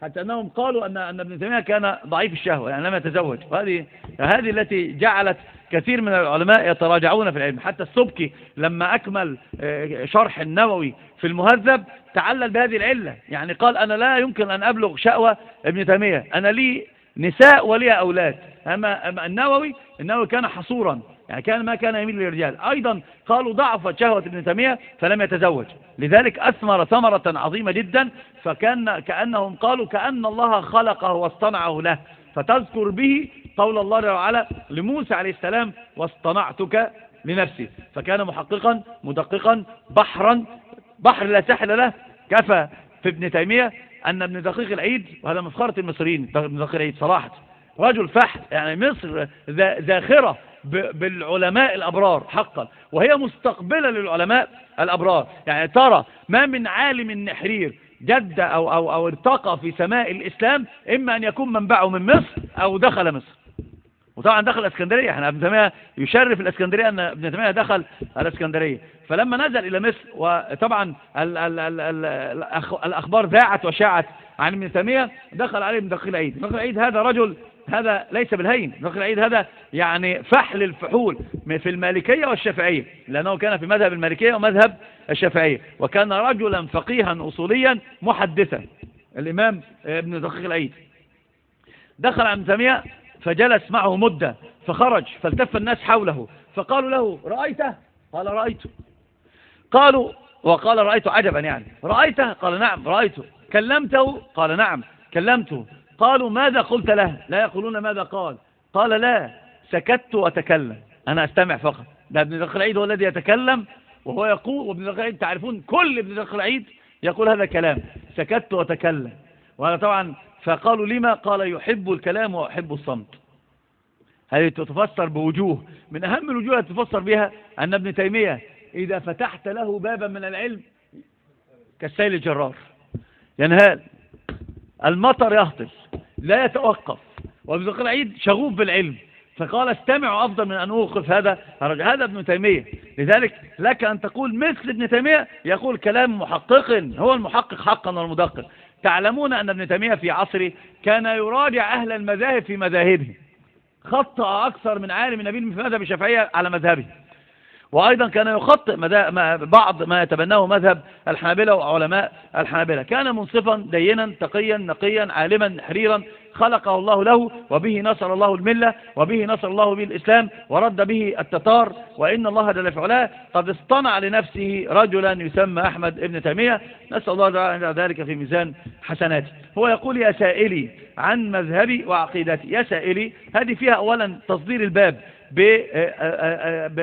Speaker 1: حتى أنهم قالوا أن أن ابن تيمية كان ضعيف الشهوة يعني لم يتزوج. وهذه هذه التي جعلت كثير من العلماء يتراجعون في العلم. حتى السبكي لما أكمل آه، شرح النووي في المهذب تعلل بهذه العلة. يعني قال أنا لا يمكن أن أبلغ شأوة ابن تيمية. أنا لي نساء ولي أولاد. أما النووي النووي كان حصورا يعني كان ما كان يميل للرجال أيضا قالوا ضعفت شهوة ابن تيمية فلم يتزوج. لذلك أثمر ثمرة عظيمة جدا فكان كأنهم قالوا كأن الله خلقه واصطنعه له. فتذكر به قول الله تعالى لموسى عليه السلام واصطنعتك لنفسي فكان محققا مدققا بحرا بحر لا ساحل له كفى في ابن تيمية. أن ابن دقيق العيد وهذا مفخرة المصريين ابن دقيق العيد صراحة رجل فحل يعني مصر ذاخرة بالعلماء الأبرار حقا وهي مستقبلة للعلماء الأبرار. يعني ترى ما من عالم نحرير جد أو, أو, أو ارتقى في سماء الإسلام إما أن يكون منبعه من مصر أو دخل مصر. وطبعا دخل الإسكندرية. إحنا ابن تيمية يشرف الإسكندرية إن ابن تيمية دخل الإسكندرية. فلما نزل إلى مصر وطبعا ال ال ال ال الأخبار ذاعت وشاعت عن ابن تيمية دخل عليه ابن العيد ابن دقيق العيد هذا رجل هذا ليس بالهين. دقيق العيد هذا يعني فحل الفحول في المالكية والشافعية لأنه كان في مذهب المالكية ومذهب الشافعية. وكان رجلا فقيها أصوليا محدثا الإمام ابن دقيق العيد دخل عن تيمية فجلس معه مدة فخرج فالتف الناس حوله فقالوا له رأيته؟ قال رأيته قالوا وقال رأيت عجبا يعني. رأيته؟ قال نعم رأيته كلمته؟ قال نعم كلمته. قالوا ماذا قلت له؟ لا يقولون ماذا قال. قال لا سكت وتكلم أنا أستمع فقط. ده ابن دقيق العيد هو الذي يتكلم وهو يقول وابن دقيق العيد تعرفون كل ابن دقيق العيد يقول هذا الكلام سكت وتكلم وهذا طبعا فقالوا لما قال يحب الكلام ويحب الصمت؟ هذه تتفسر بوجوه. من أهم الوجوه التي تفسر بها أن ابن تيمية إذا فتحت له بابا من العلم كالسيل الجرار. ينهال. المطر يهطل. لا يتوقف. وابن العيد شغوف بالعلم. فقال استمعوا أفضل من أن أوقف هذا. هذا ابن تيمية. لذلك لك أن تقول مثل ابن تيمية يقول كلام محقق هو المحقق حقا والمدقق. تعلمون أن ابن تيمية في عصره كان يراجع أهل المذاهب في مذاهبه خطأ أكثر من عالم نبيل في مذهب الشافعية على مذهبه. وأيضا كان يخطئ بعض ما يتبناه مذهب الحنابلة وعلماء الحنابلة. كان منصفا دينا تقيا نقيا عالما حريرا. خلقه الله له وبه نصر الله الملة وبه نصر الله به الإسلام ورد به التتار وإن الله جل في قد اصطنع لنفسه رجلا يسمى أحمد ابن تيمية. نسأل الله تعالى ذلك في ميزان حسناته هو يقول يا سائلي عن مذهبي وعقيدتي. يا سائلي هذه فيها أولا تصدير الباب.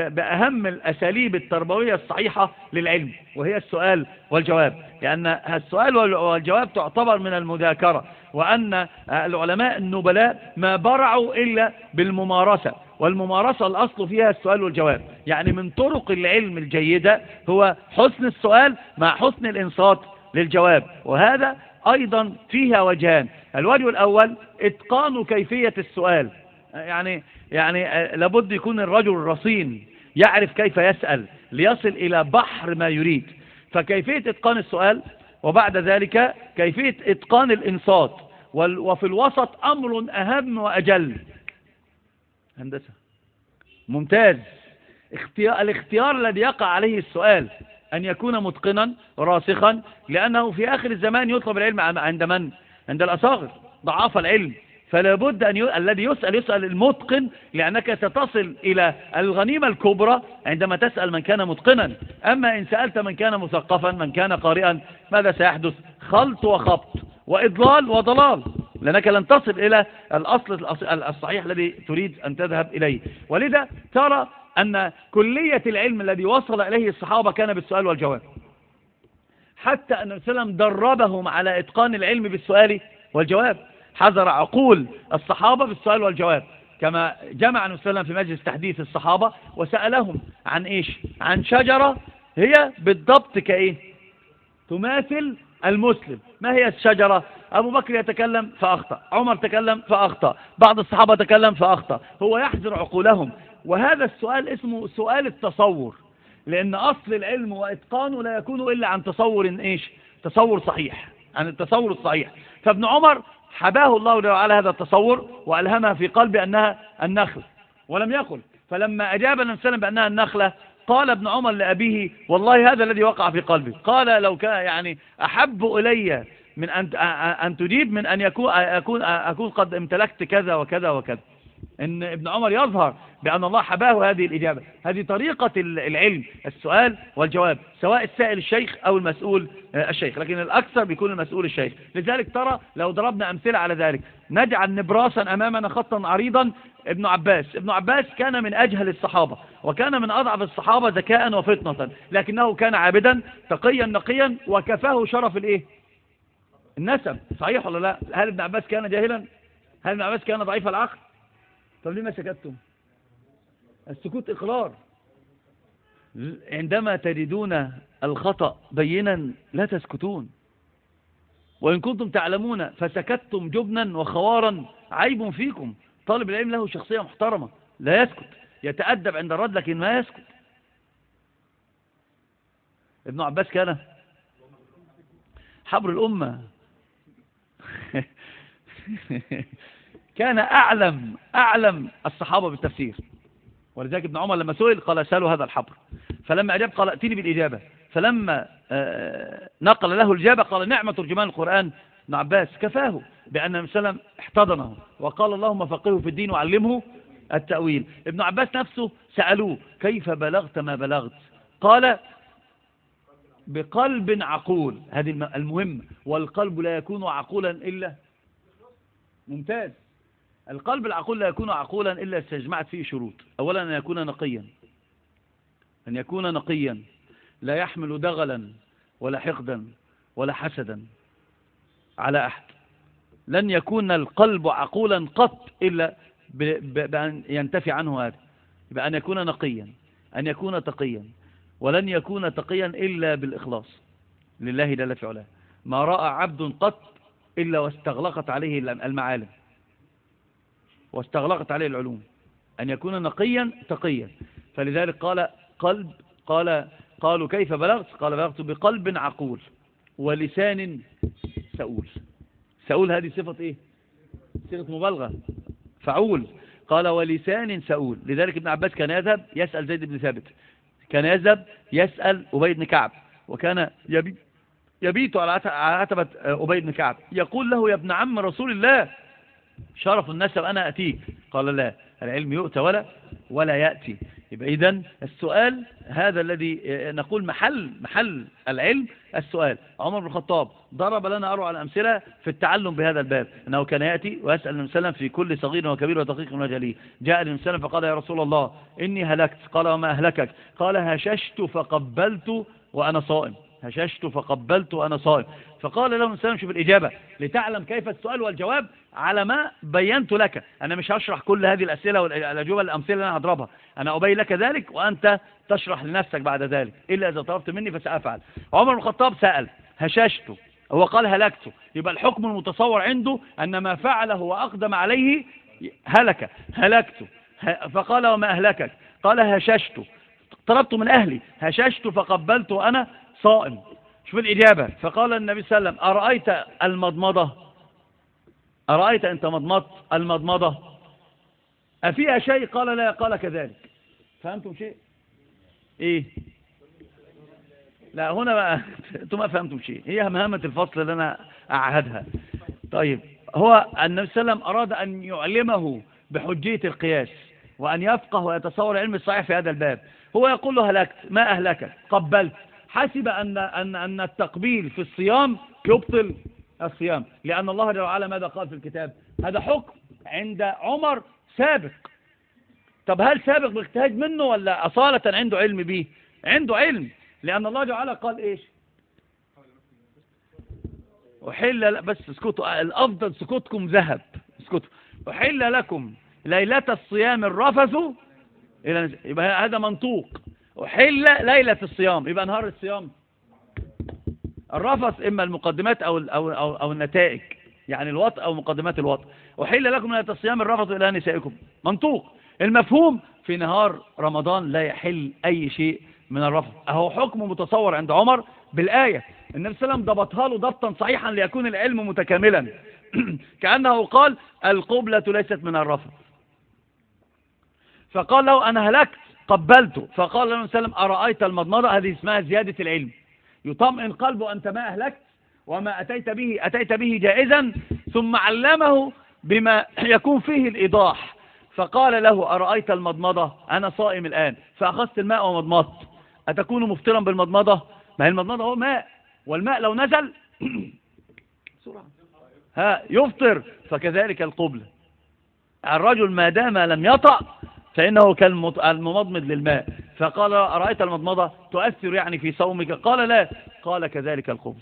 Speaker 1: بأهم الأساليب التربوية الصحيحة للعلم وهي السؤال والجواب لأن السؤال والجواب تعتبر من المذاكرة وأن العلماء النبلاء ما برعوا إلا بالممارسة والممارسة الأصل فيها السؤال والجواب يعني من طرق العلم الجيدة هو حسن السؤال مع حسن الإنصات للجواب وهذا أيضا فيها وجهان الوجه الأول إتقان كيفية السؤال يعني يعني لابد يكون الرجل رصين يعرف كيف يسأل ليصل إلى بحر ما يريد. فكيفية إتقان السؤال؟ وبعد ذلك كيفية إتقان الإنصات؟ وفي الوسط أمر أهم وأجل. هندسة. ممتاز. اختيار الاختيار الذي يقع عليه السؤال أن يكون متقنا راسخا لأنه في آخر الزمان يطلب العلم عند من؟ عند الأصاغر. ضعاف العلم. فلا بد أن ي... الذي يسأل يسأل المتقن لأنك ستصل إلى الغنيمة الكبرى عندما تسأل من كان متقنا. أما إن سألت من كان مثقفا من كان قارئا ماذا سيحدث؟ خلط وخبط وإضلال وضلال. لأنك لن تصل إلى الأصل الصحيح الذي تريد أن تذهب إليه. ولذا ترى أن كلية العلم الذي وصل إليه الصحابة كان بالسؤال والجواب. حتى أن السلام دربهم على إتقان العلم بالسؤال والجواب. حذر عقول الصحابة بالسؤال والجواب كما جمع النبي صلى الله عليه وسلم في مجلس تحديث الصحابة وسألهم عن إيش؟ عن شجرة هي بالضبط كإيه؟ تماثل المسلم. ما هي الشجرة؟ أبو بكر يتكلم فأخطأ عمر تكلم فأخطأ بعض الصحابة تكلم فأخطأ. هو يحذر عقولهم. وهذا السؤال اسمه سؤال التصور لأن أصل العلم وإتقانه لا يكون إلا عن تصور إيش؟ تصور صحيح عن التصور الصحيح. فابن عمر حباه الله جل وعلا هذا التصور وألهمها في قلبه أنها النخل ولم يقل. فلما أجاب النبي صلى بأنها النخلة قال ابن عمر لأبيه والله هذا الذي وقع في قلبي. قال لو كان يعني أحب إلي من أن أن تجيب من أن يكون أكون أكون قد امتلكت كذا وكذا وكذا. إن ابن عمر يظهر بأن الله حباه هذه الإجابة. هذه طريقة العلم. السؤال والجواب سواء السائل الشيخ أو المسؤول آه، الشيخ. لكن الأكثر بيكون المسؤول الشيخ. لذلك ترى لو ضربنا أمثلة على ذلك نجعل نبراسا أمامنا خطا عريضا. ابن عباس ابن عباس كان من أجهل الصحابة وكان من أضعف الصحابة ذكاء وفطنة لكنه كان عابدا تقيا نقيا وكفاه شرف الإيه؟ النسب. صحيح ولا لا؟ هل ابن عباس كان جاهلا؟ هل ابن عباس كان ضعيف العقل؟ طب ليه ما سكتتم؟ السكوت إقرار. عندما تجدون الخطأ بينا لا تسكتون. وإن كنتم تعلمون فسكتتم جبنا وخوارا عيب فيكم. طالب العلم له شخصية محترمة لا يسكت. يتأدب عند الرد لكن ما يسكت. ابن عباس كان حبر الأمة. <laughs> كان أعلم أعلم الصحابة بالتفسير. ولذلك ابن عمر لما سئل قال سألوا هذا الحبر. فلما أجاب قال ائتني بالإجابة. فلما آه، نقل له الإجابة قال نعم ترجمان القرآن. ابن عباس كفاه بأن النبي صلى الله عليه وسلم احتضنه. وقال اللهم فقهه في الدين وعلمه التأويل. ابن عباس نفسه سألوه كيف بلغت ما بلغت؟ قال بقلب عقول. هذه المهمة والقلب لا يكون عقولا إلا ممتاز. القلب العقول لا يكون عقولا إلا استجمعت فيه شروط. أولا أن يكون نقيا. أن يكون نقيا. لا يحمل دغلا ولا حقدا ولا حسدا على أحد. لن يكون القلب عقولا قط إلا بأن ينتفي عنه هذا. بأن يكون نقيا. أن يكون تقيا. ولن يكون تقيا إلا بالإخلاص. لله جل في علاه ما رأى عبد قط إلا واستغلقت عليه المعالم. واستغلقت عليه العلوم أن يكون نقيا تقيا. فلذلك قال قلب قال قالوا كيف بلغت؟ قال بلغت بقلب عقول ولسان سؤول. سؤول هذه صفة إيه؟ صفة مبالغة. فعول. قال ولسان سؤول. لذلك ابن عباس كان يذهب يسأل زيد بن ثابت. كان يذهب يسأل أبي بن كعب. وكان يبيت على عتبة أبي بن كعب. يقول له يا ابن عم رسول الله شرف النسب أنا أتيك قال لا العلم يؤتى ولا ولا يأتي. يبقى إذن السؤال هذا الذي نقول محل محل العلم السؤال. عمر بن الخطاب ضرب لنا أروع الأمثلة في التعلم بهذا الباب أنه كان يأتي ويسأل النبي صلى الله عليه وسلم في كل صغير وكبير ودقيق وجليل جاء النبي صلى الله عليه وسلم فقال يا رسول الله إني هلكت. قال وما أهلكك؟ قال هششت فقبلت وأنا صائم. هششت فقبلت وأنا صائم. فقال له النبي شوف الإجابة. لتعلم كيف السؤال والجواب على ما بينت لك. أنا مش هشرح كل هذه الأسئلة والأجوبة الأمثلة اللي أنا هضربها. أنا أبين لك ذلك وأنت تشرح لنفسك بعد ذلك. إلا إذا طلبت مني فسأفعل. عمر بن الخطاب سأل هششت. هو قال هلكت. يبقى الحكم المتصور عنده أن ما فعله وأقدم عليه هلك. هلكت. فقال وما أهلكك؟ قال هششت. طلبت من أهلي. هششت فقبلت وأنا صائم. شوف الإجابة. فقال النبي صلى الله عليه وسلم أرأيت المضمضة؟ أرأيت أنت مضمضت المضمضة؟ أفيها شيء؟ قال لا قال كذلك. فهمتم شيء؟ إيه؟ لا هنا بقى <laughs> أنتم ما فهمتم شيء. هي مهمة الفصل اللي أنا أعهدها. طيب هو النبي صلى الله عليه وسلم أراد أن يعلمه بحجية القياس وأن يفقه ويتصور علم الصحيح في هذا الباب. هو يقول له هلكت ما أهلكت قبلت. حسب أن, أن, أن التقبيل في الصيام يبطل الصيام. لأن الله جل وعلا ماذا قال في الكتاب؟ هذا حكم عند عمر سابق. طب هل سابق باجتهاد منه ولا أصالة عنده علم به عنده علم. لأن الله جل وعلا قال إيش؟ أحل بس اسكتوا الأفضل سكوتكم ذهب. اسكتوا. أحل لكم ليلة الصيام الرفث يبقى هذا منطوق. أحل ليلة الصيام. يبقى نهار الصيام الرفث إما المقدمات أو, أو, أو, أو النتائج. يعني الوطء أو مقدمات الوطء. أحل لكم ليلة الصيام الرفث إلى نسائكم. منطوق. المفهوم في نهار رمضان لا يحل أي شيء من الرفض أهو حكم متصور عند عمر بالآية. النبي صلى الله عليه وسلم ضبطها له ضبطا صحيحا ليكون العلم متكاملا. <clears throat> كأنه قال القبلة ليست من الرفض فقال له أنا هلكت. قبلته فقال له وسلم أرأيت المضمضة؟ هذه اسمها زيادة العلم. يطمئن قلبه أنت ما أهلكت وما أتيت به أتيت به جائزا ثم علمه بما يكون فيه الإيضاح. فقال له أرأيت المضمضة؟ أنا صائم الآن. فأخذت الماء ومضمضت. أتكون مفطرا بالمضمضة؟ ما هي المضمضة؟ هو ماء. والماء لو نزل <coughs> ها يفطر. فكذلك القبل. الرجل ما دام لم يطأ فإنه كالممضمض للماء. فقال أرأيت المضمضة تؤثر يعني في صومك؟ قال لا. قال كذلك القبل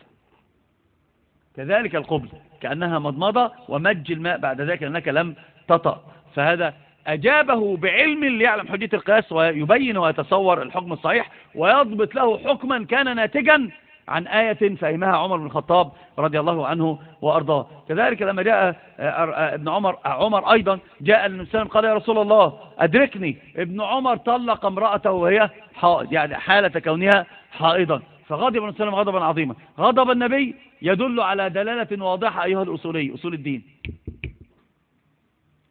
Speaker 1: كذلك القبل كأنها مضمضة ومج الماء. بعد ذلك أنك لم تطأ. فهذا أجابه بعلم ليعلم حجية القياس ويبين ويتصور الحكم الصحيح ويضبط له حكما كان ناتجا عن آية فهمها عمر بن الخطاب رضي الله عنه وأرضاه. كذلك لما جاء ابن عمر عمر أيضا جاء وسلم قال يا رسول الله أدركني. ابن عمر طلق امرأته وهي حائض يعني حالة كونها حائضا. فغضب النبي صلى غضبا عظيما. غضب النبي يدل على دلالة واضحة أيها الأصولي أصول الدين.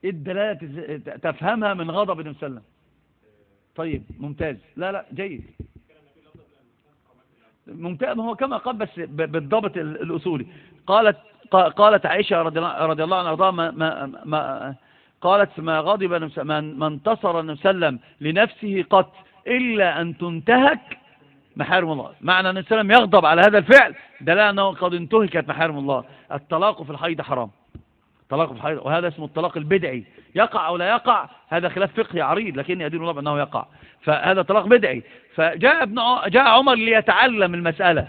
Speaker 1: إيه الدلالة تفهمها من غضب النبي صلى الله عليه وسلم؟ طيب ممتاز. لا لا جيد. ممتاز هو كما قال بس بالضبط الأصولي. قالت قالت عائشة رضي الله عنها ما ما ما قالت ما غضب ما انتصر النبي صلى الله عليه وسلم لنفسه قط إلا أن تنتهك محارم الله. معنى أن يغضب على هذا الفعل دلالة أنه قد انتهكت محارم الله. الطلاق في الحيض حرام. الطلاق في الحيض وهذا اسمه الطلاق البدعي. يقع أو لا يقع؟ هذا خلاف فقهي عريض لكن يدين الله بأنه يقع. فهذا طلاق بدعي. فجاء ابن جاء عمر ليتعلم المسألة.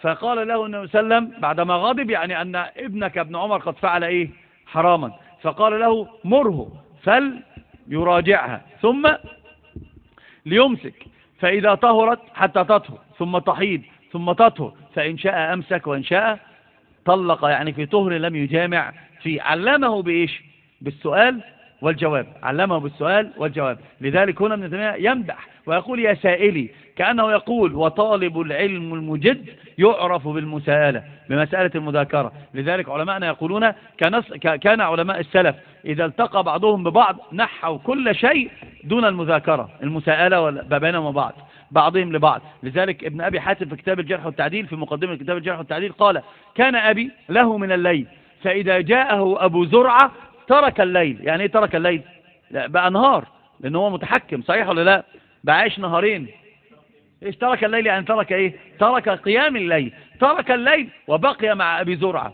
Speaker 1: فقال له النبي صلى الله عليه وسلم بعدما غضب يعني أن ابنك ابن عمر قد فعل إيه؟ حراما. فقال له مره فليراجعها ثم ليمسك. فإذا طهرت حتى تطهر ثم تحيد ثم تطهر. فإن شاء أمسك وإن شاء طلق يعني في طهر لم يجامع. فيه علمه بإيش؟ بالسؤال والجواب. علمه بالسؤال والجواب. لذلك هنا ابن تيمية يمدح ويقول يا سائلي كأنه يقول وطالب العلم المجد يعرف بالمساءلة بمسألة المذاكرة. لذلك علماءنا يقولون كان علماء السلف إذا التقى بعضهم ببعض نحوا كل شيء دون المذاكرة المساءلة بينهم وبعض بعضهم لبعض. لذلك ابن أبي حاتم في كتاب الجرح والتعديل في مقدمة كتاب الجرح والتعديل قال كان أبي له من الليل فإذا جاءه أبو زرعة ترك الليل. يعني إيه ترك الليل؟ لا بقى نهار لأنه هو متحكم صحيح ولا لا؟ بقى عايش نهارين. إيش ترك الليل؟ يعني ترك إيه؟ ترك قيام الليل. ترك الليل وبقي مع أبي زرعة.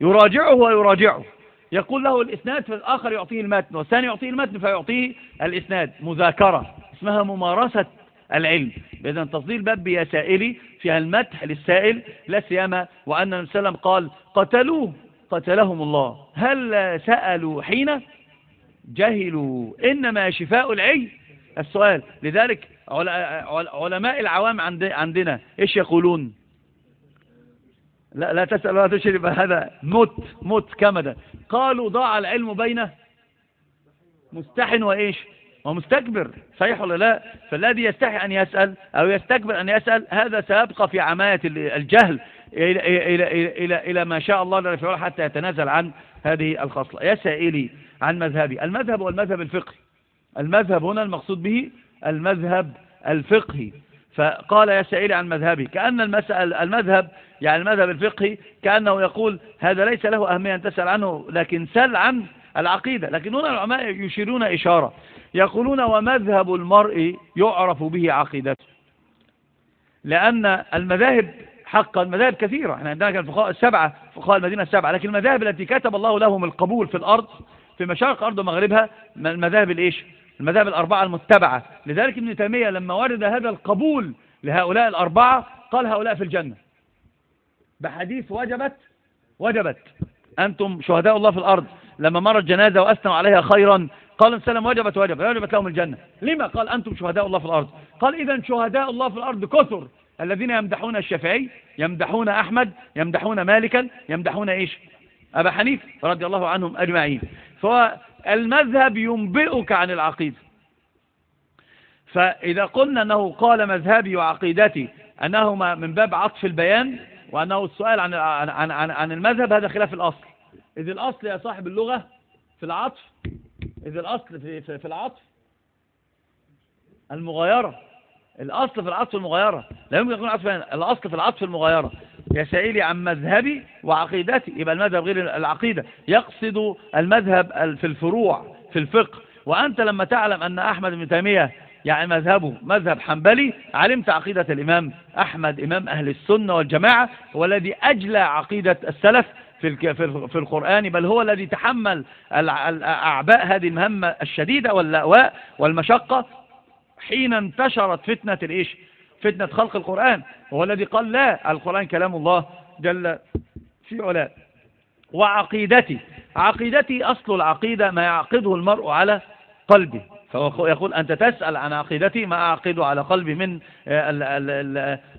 Speaker 1: يراجعه ويراجعه. يقول له الإسناد فالآخر يعطيه المتن والثاني يعطيه المتن فيعطيه الإسناد. مذاكرة اسمها ممارسة العلم. إذا تصدير باب يا سائلي فيها المدح للسائل لا سيما وأن النبي صلى الله عليه وسلم قال قتلوه. قتلهم الله. هل سألوا حين؟ جهلوا. إنما شفاء العي السؤال. لذلك علماء العوام عندنا. إيش يقولون؟ لا لا تسأل ولا تشرب هذا. مت مت كمدا. قالوا ضاع العلم بين مستحن وإيش؟ ومستكبر. صحيح ولا لا؟ فالذي يستحي أن يسأل أو يستكبر أن يسأل هذا سيبقى في عماية الجهل. إلى, إلى, إلى, إلى, إلى ما شاء الله يفعله حتى يتنازل عن هذه الخصلة. يا سائلي عن مذهبي. المذهب والمذهب الفقهي. المذهب هنا المقصود به المذهب الفقهي. فقال يا سائلي عن مذهبي كأن المسأل المذهب يعني المذهب الفقهي كأنه يقول هذا ليس له أهمية أن تسأل عنه لكن سل عن العقيدة. لكن هنا العلماء يشيرون إشارة. يقولون ومذهب المرء يعرف به عقيدته. لأن المذاهب حقا مذاهب كثيرة. إحنا عندنا كان الفقهاء السبعة فقهاء المدينة السبعة لكن المذاهب التي كتب الله لهم القبول في الأرض في مشارق أرض ومغربها المذاهب الإيش؟ المذاهب الأربعة المتبعة. لذلك ابن تيمية لما ورد هذا القبول لهؤلاء الأربعة قال هؤلاء في الجنة. بحديث وجبت وجبت. أنتم شهداء الله في الأرض. لما مرت جنازة وأثنوا عليها خيرا قال السلام وجبت وجبت. وجبت لهم الجنة. لما قال أنتم شهداء الله في الأرض؟ قال إذا شهداء الله في الأرض كثر. الذين يمدحون الشافعي يمدحون أحمد يمدحون مالكا يمدحون إيش؟ أبا حنيف رضي الله عنهم أجمعين. فالمذهب ينبئك عن العقيدة. فإذا قلنا أنه قال مذهبي وعقيدتي أنهما من باب عطف البيان وأنه السؤال عن, عن, عن, عن المذهب هذا خلاف الأصل. إذ الأصل يا صاحب اللغة في العطف إذ الأصل في, في, في العطف المغايرة. الأصل في العطف المغايرة. لا يمكن يكون عطف الأصل في العطف المغايرة. يا سائلي عن مذهبي وعقيدتي. يبقى المذهب غير العقيدة. يقصد المذهب في الفروع في الفقه. وأنت لما تعلم أن أحمد بن تيمية يعني مذهبه مذهب حنبلي علمت عقيدة الإمام أحمد إمام أهل السنة والجماعة هو الذي أجلى عقيدة السلف في في القرآن. بل هو الذي تحمل أعباء هذه المهمة الشديدة واللأواء والمشقة. حين انتشرت فتنة الإيش؟ فتنة خلق القرآن. هو الذي قال لا القرآن كلام الله جل في علاء وعقيدتي عقيدتي أصل العقيدة ما يعقده المرء على قلبه. فهو يقول أنت تسأل عن عقيدتي ما أعقد على قلبي من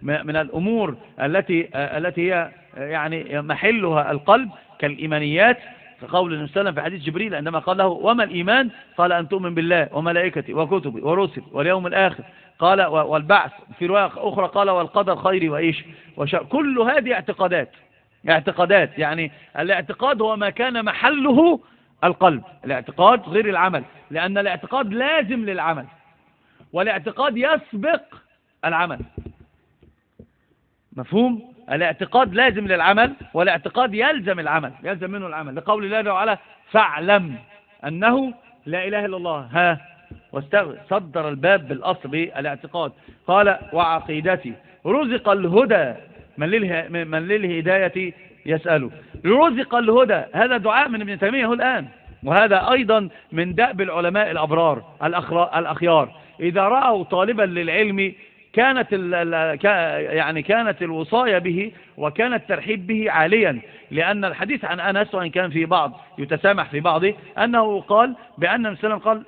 Speaker 1: من الأمور التي التي هي يعني محلها القلب كالإيمانيات قول النبي صلى الله عليه وسلم في حديث جبريل عندما قال له وما الإيمان؟ قال أن تؤمن بالله وملائكته وكتبه ورسل واليوم الآخر. قال والبعث في رواية أخرى قال والقدر خيري وإيش؟ وشر. كل هذه اعتقادات. اعتقادات. يعني الاعتقاد هو ما كان محله القلب. الاعتقاد غير العمل. لأن الاعتقاد لازم للعمل. والاعتقاد يسبق العمل. مفهوم؟ الاعتقاد لازم للعمل والاعتقاد يلزم العمل يلزم منه العمل لقول الله تعالى فاعلم أنه لا إله إلا الله. ها صدر الباب بالأصل بالاعتقاد. قال وعقيدتي رزق الهدى من, لله من للهداية يسأله رزق الهدى هذا دعاء من ابن تيمية الآن. وهذا أيضا من دأب العلماء الأبرار الأخيار. إذا رأوا طالبا للعلم كانت يعني كانت الوصاية به وكان الترحيب به عاليا لأن الحديث عن أنس وإن كان في بعض يتسامح في بعضه أنه قال بأن النبي قال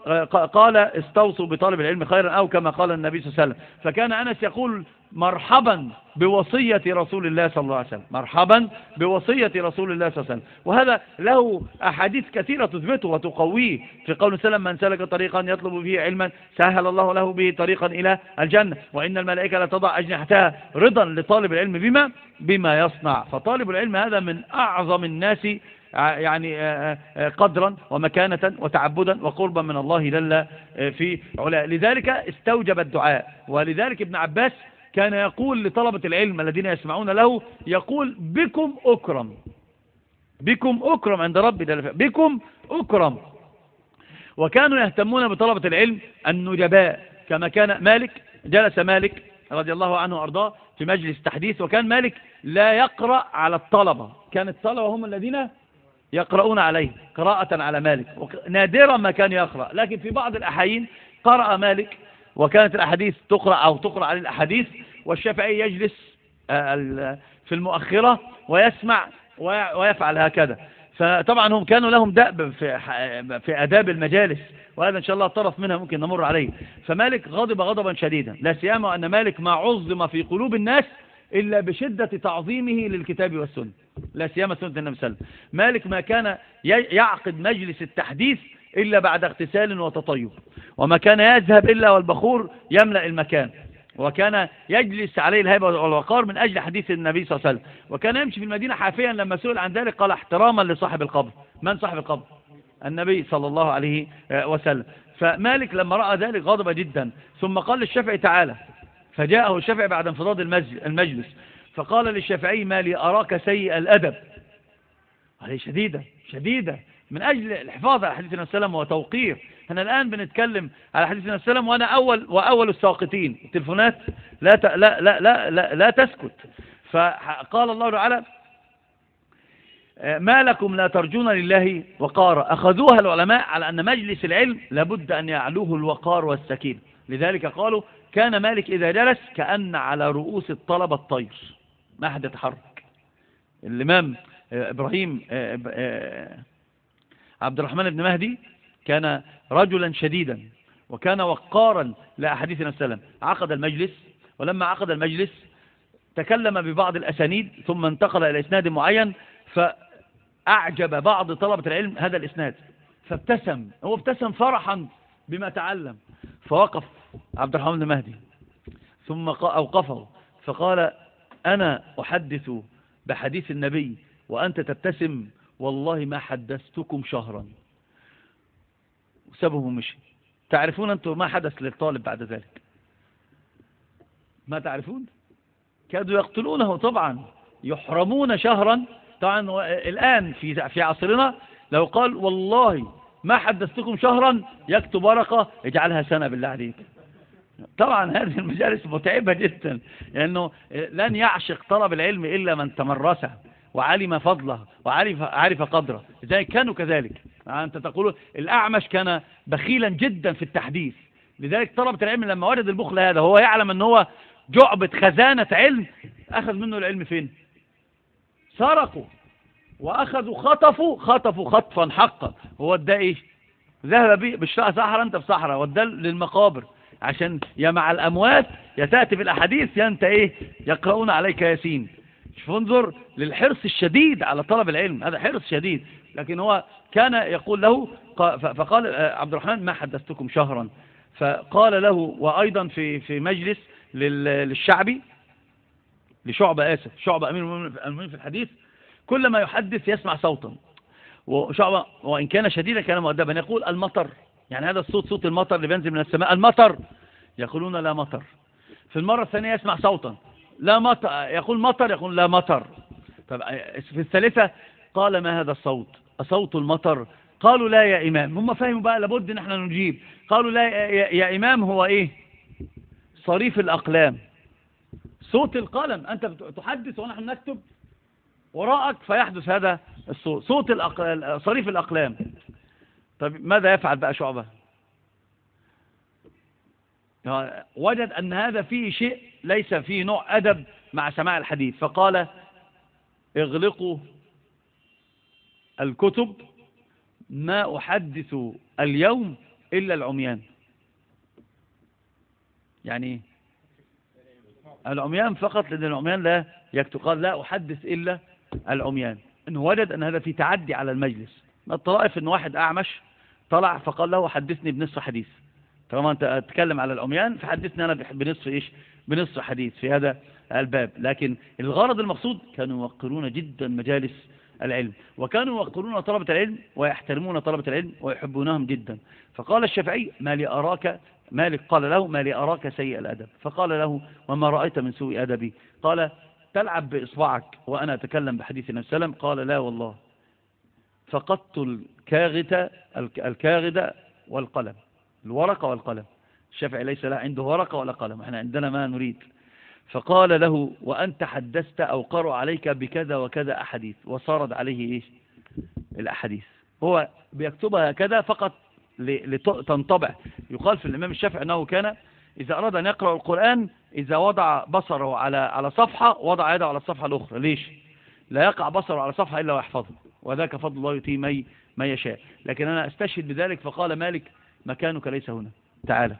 Speaker 1: قال استوصوا بطالب العلم خيرا أو كما قال النبي صلى الله عليه وسلم. فكان أنس يقول مرحبا بوصية رسول الله صلى الله عليه وسلم مرحبا بوصية رسول الله صلى الله عليه وسلم. وهذا له أحاديث كثيرة تثبته وتقويه في قول سلم من سلك طريقا يطلب فيه علما سهل الله له به طريقا إلى الجنة. وإن الملائكة لا تضع أجنحتها رضا لطالب العلم بما بما يصنع. فطالب العلم هذا من أعظم الناس يعني قدرا ومكانة وتعبدا وقربا من الله جل في علاء لذلك استوجب الدعاء. ولذلك ابن عباس كان يقول لطلبة العلم الذين يسمعون له يقول بكم أكرم بكم أكرم عند ربي بكم أكرم. وكانوا يهتمون بطلبة العلم النجباء كما كان مالك جلس مالك رضي الله عنه وأرضاه في مجلس تحديث وكان مالك لا يقرأ على الطلبة. كان الطلبة هم الذين يقرؤون عليه قراءة على مالك نادرا ما كان يقرأ. لكن في بعض الأحايين قرأ مالك وكانت الأحاديث تقرأ أو تقرأ على الأحاديث والشافعي يجلس آه، في المؤخرة ويسمع ويفعل هكذا. فطبعا هم كانوا لهم دأب في أداب المجالس. وهذا إن شاء الله طرف منها ممكن نمر عليه. فمالك غضب غضبا شديدا. لا سيما أن مالك ما عظم في قلوب الناس إلا بشدة تعظيمه للكتاب والسنة. لا سيما سنة النبي صلى الله عليه وسلم. مالك ما كان يعقد مجلس التحديث إلا بعد اغتسال وتطيب. وما كان يذهب إلا والبخور يملأ المكان. وكان يجلس عليه الهيبة والوقار من أجل حديث النبي صلى الله عليه وسلم. وكان يمشي في المدينة حافيا لما سئل عن ذلك قال احتراما لصاحب القبر. من صاحب القبر؟ النبي صلى الله عليه وسلم. فمالك لما رأى ذلك غضب جدا. ثم قال للشافعي تعالى فجاءه الشافعي بعد انفضاض المجلس فقال للشافعي ما لي أراك سيء الأدب. عليه شديدة شديدة من أجل الحفاظ على حديث النبي صلى الله عليه وسلم وتوقير. إحنا الآن بنتكلم على حديث النبي صلى الله عليه وسلم وأنا أول وأول الساقطين. التلفونات لا. لا, لا, لا, لا, لا تسكت. فقال الله تعالى ما لكم لا ترجون لله وقارا. أخذوها العلماء على أن مجلس العلم لابد أن يعلوه الوقار والسكين. لذلك قالوا كان مالك إذا جلس كأن على رؤوس الطلبة الطير. ما أحد يتحرك. الإمام إبراهيم عبد الرحمن بن مهدي كان رجلا شديدا وكان وقارا لأحاديث النبي صلى الله عليه وسلم. عقد المجلس ولما عقد المجلس تكلم ببعض الأسانيد ثم انتقل إلى إسناد معين فأعجب بعض طلبة العلم هذا الإسناد. فابتسم هو ابتسم فرحا بما تعلم. فوقف عبد الرحمن بن مهدي ثم أوقفه فقال أنا أحدث بحديث النبي وأنت تبتسم والله ما حدثتكم شهرا. وسابه ومشي تعرفون أنتم ما حدث للطالب بعد ذلك؟ ما تعرفون؟ كادوا يقتلونه طبعا يحرمون شهرا طبعا الآن في في عصرنا لو قال والله ما حدثتكم شهرا يكتب ورقة اجعلها سنة بالله عليك. طبعا هذه المجالس متعبة جدا لأنه لن يعشق طلب العلم إلا من تمرسه وعلم فضله وعرف عرف قدره. لذلك كانوا كذلك. أنت تقول الأعمش كان بخيلا جدا في التحديث. لذلك طلبة العلم لما وجد البخل هذا هو يعلم أن هو جعبة خزانة علم أخذ منه العلم فين؟ سرقوا وأخذوا خطفوا خطفوا خطفا حقا. هو ده إيه ذهب به بالشرع صحراء أنت في صحراء. ودل للمقابر. عشان يا مع الأموات يا تأتي بالأحاديث يا أنت إيه؟ يقرؤون عليك ياسين. شوف انظر للحرص الشديد على طلب العلم. هذا حرص شديد. لكن هو كان يقول له فقال آه، عبد الرحمن ما حدثتكم شهرا؟ فقال له وأيضا في في مجلس للشعبي لشعبة آسف شعبة أمير المؤمنين في الحديث كلما يحدث يسمع صوتا. وشعبة وإن كان شديدا كان مؤدبا يقول المطر يعني هذا الصوت صوت المطر اللي بينزل من السماء المطر يقولون لا مطر. في المرة الثانية يسمع صوتا لا مطر يقول مطر يقول لا مطر. طب في الثالثة قال ما هذا الصوت؟ أصوت المطر. قالوا لا يا إمام. هم فهموا بقى لابد إن إحنا نجيب. قالوا لا يا, يا إمام هو إيه؟ صريف الأقلام. صوت القلم. أنت تحدث ونحن نكتب وراءك فيحدث هذا الصوت. صوت الأقلام صريف الأقلام. طيب ماذا يفعل بقى شعبة؟ وجد أن هذا فيه شيء ليس فيه نوع أدب مع سماع الحديث. فقال اغلقوا الكتب ما أحدث اليوم إلا العميان. يعني العميان فقط لأن العميان لا يكتب. قال لا أحدث إلا العميان. أنه وجد أن هذا في تعدي على المجلس. ما الطرائف أن واحد أعمش طلع فقال له حدثني بنصف حديث. طالما أنت تتكلم على العميان فحدثني أنا بنصف إيش؟ بنصف حديث في هذا الباب. لكن الغرض المقصود كانوا يوقرون جدا مجالس العلم وكانوا يوقرون طلبة العلم ويحترمون طلبة العلم ويحبونهم جدا. فقال الشافعي ما لي أراك مالك قال له ما لي أراك سيء الأدب. فقال له وما رأيت من سوء أدبي. قال تلعب بإصبعك وأنا أتكلم بحديث النبي صلى الله عليه وسلم. قال لا والله. فقدت الكاغدة الكاغدة والقلم. الورقة والقلم. الشافعي ليس لا عنده ورقة ولا قلم. إحنا عندنا ما نريد. فقال له وأنت حدثت أو قرأ عليك بكذا وكذا أحاديث. وصارد عليه إيش؟ الأحاديث. هو بيكتبها كذا فقط لتنطبع. يقال في الإمام الشافعي أنه كان إذا أراد أن يقرأ القرآن إذا وضع بصره على على صفحة وضع يده على الصفحة الأخرى. ليش؟ لا يقع بصره على صفحة إلا ويحفظه. وذاك فضل الله يتي مي ما يشاء. لكن أنا أستشهد بذلك فقال مالك مكانك ليس هنا. تعالى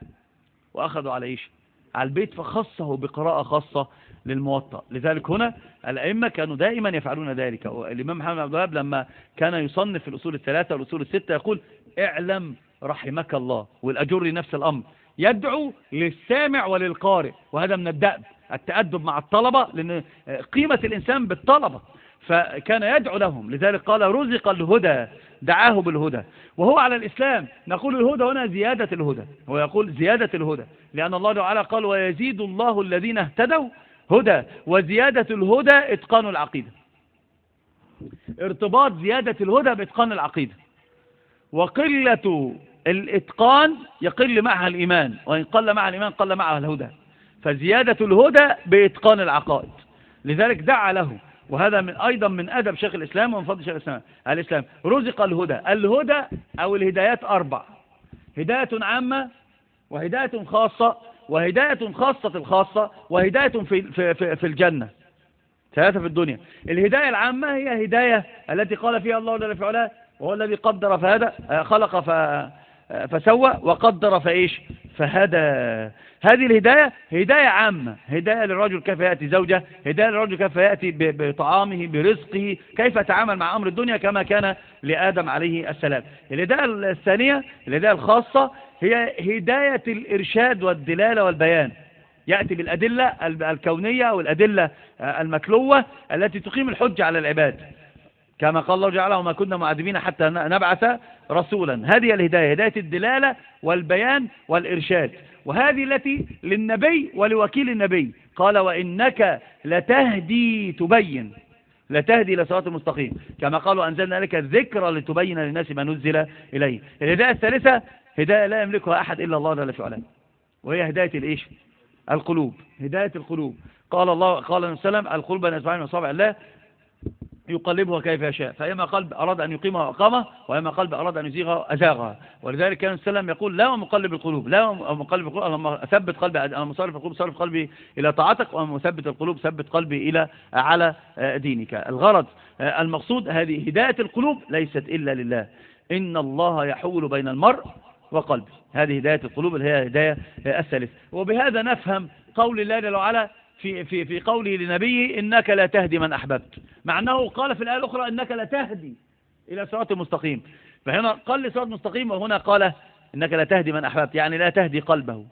Speaker 1: وأخذوا على إيش؟ على البيت فخصه بقراءة خاصة للموطأ. لذلك هنا الأئمة كانوا دائما يفعلون ذلك. الإمام محمد عبد الوهاب لما كان يصنف الأصول الثلاثة والأصول الستة يقول اعلم رحمك الله والأجر نفس الأمر. يدعو للسامع وللقارئ وهذا من الدأب التأدب مع الطلبة لأن قيمة الإنسان بالطلبة. فكان يدعو لهم لذلك قال رزق الهدى دعاه بالهدى. وهو على الإسلام نقول الهدى هنا زيادة الهدى هو يقول زيادة الهدى لأن الله تعالى قال ويزيد الله الذين اهتدوا هدى وزيادة الهدى إتقان العقيدة. ارتباط زيادة الهدى بإتقان العقيدة. وقلة الإتقان يقل معها الإيمان وإن قل معها الإيمان قل معها الهدى. فزيادة الهدى بإتقان العقائد. لذلك دعا له وهذا من أيضا من أدب شيخ الإسلام ومن فضل شيخ الإسلام. الإسلام رزق الهدى. الهدى أو الهدايات أربع. هداية عامة وهداية خاصة وهداية خاصة الخاصة وهداية في, في, في, في الجنة. ثلاثة في الدنيا. الهداية العامة هي هداية التي قال فيها الله علاه وهو الذي قدر فهذا خلق فسوى وقدر فإيش؟ فهدى. هذه الهداية هداية عامة هداية للرجل كيف يأتي زوجة هداية للرجل كيف يأتي بطعامه برزقه كيف يتعامل مع أمر الدنيا كما كان لآدم عليه السلام. الهداية الثانية الهداية الخاصة هي هداية الإرشاد والدلالة والبيان. يأتي بالأدلة الكونية والأدلة المتلوة التي تقيم الحجة على العباد. كما قال الله جعله وما كنا معذبين حتى نبعث رسولا. هذه الهداية هداية الدلالة والبيان والإرشاد. وهذه التي للنبي ولوكيل النبي. قال وإنك لتهدي تبين. لتهدي إلى صراط المستقيم كما قالوا أنزلنا لك الذكر لتبين للناس ما نزل إليه الهداية الثالثة هداية لا يملكها أحد إلا الله جل في وهي هداية الإيش؟ القلوب. هداية القلوب. قال الله قال النبي صلى الله عليه وسلم القلوب بين اصبعين وصابع الله. يقلبها كيف يشاء فإما قلب أراد أن يقيمها أقامه وإما قلب أراد أن يزيغها أزاغها. ولذلك كان السلام يقول لا مقلب القلوب لا مقلب القلوب اللهم ثبت قلبي اللهم صرف القلوب صرف قلبي إلى طاعتك ومثبت القلوب ثبت قلبي إلى على دينك. الغرض المقصود هذه هداية القلوب ليست إلا لله. إن الله يحول بين المرء وقلبه. هذه هداية القلوب اللي هي هداية الثالثة وبهذا نفهم قول الله جل وعلا في, في, في قوله لنبيه إنك لا تهدي من أحببت. مع أنه قال في الآية الأخرى إنك لا تهدي إلى صراط مستقيم. فهنا قال لي صراط مستقيم وهنا قال إنك لا تهدي من أحببت يعني لا تهدي قلبه.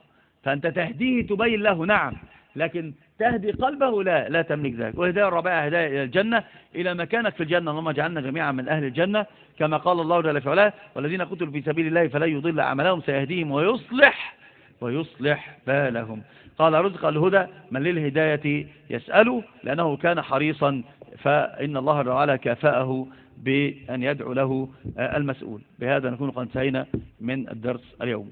Speaker 1: فأنت تهديه تبين له نعم. لكن تهدي قلبه لا لا تملك ذلك. والهداية الرابعة هداية إلى الجنة إلى مكانك في الجنة. اللهم اجعلنا جميعا من أهل الجنة كما قال الله جل في علاه والذين قتلوا في سبيل الله فلا يضل أعمالهم سيهديهم ويصلح ويصلح بالهم. قال رزق الهدى من للهداية يسأل لأنه كان حريصا فإن الله تعالى كافأه بأن يدعو له المسؤول. بهذا نكون قد انتهينا من الدرس اليوم.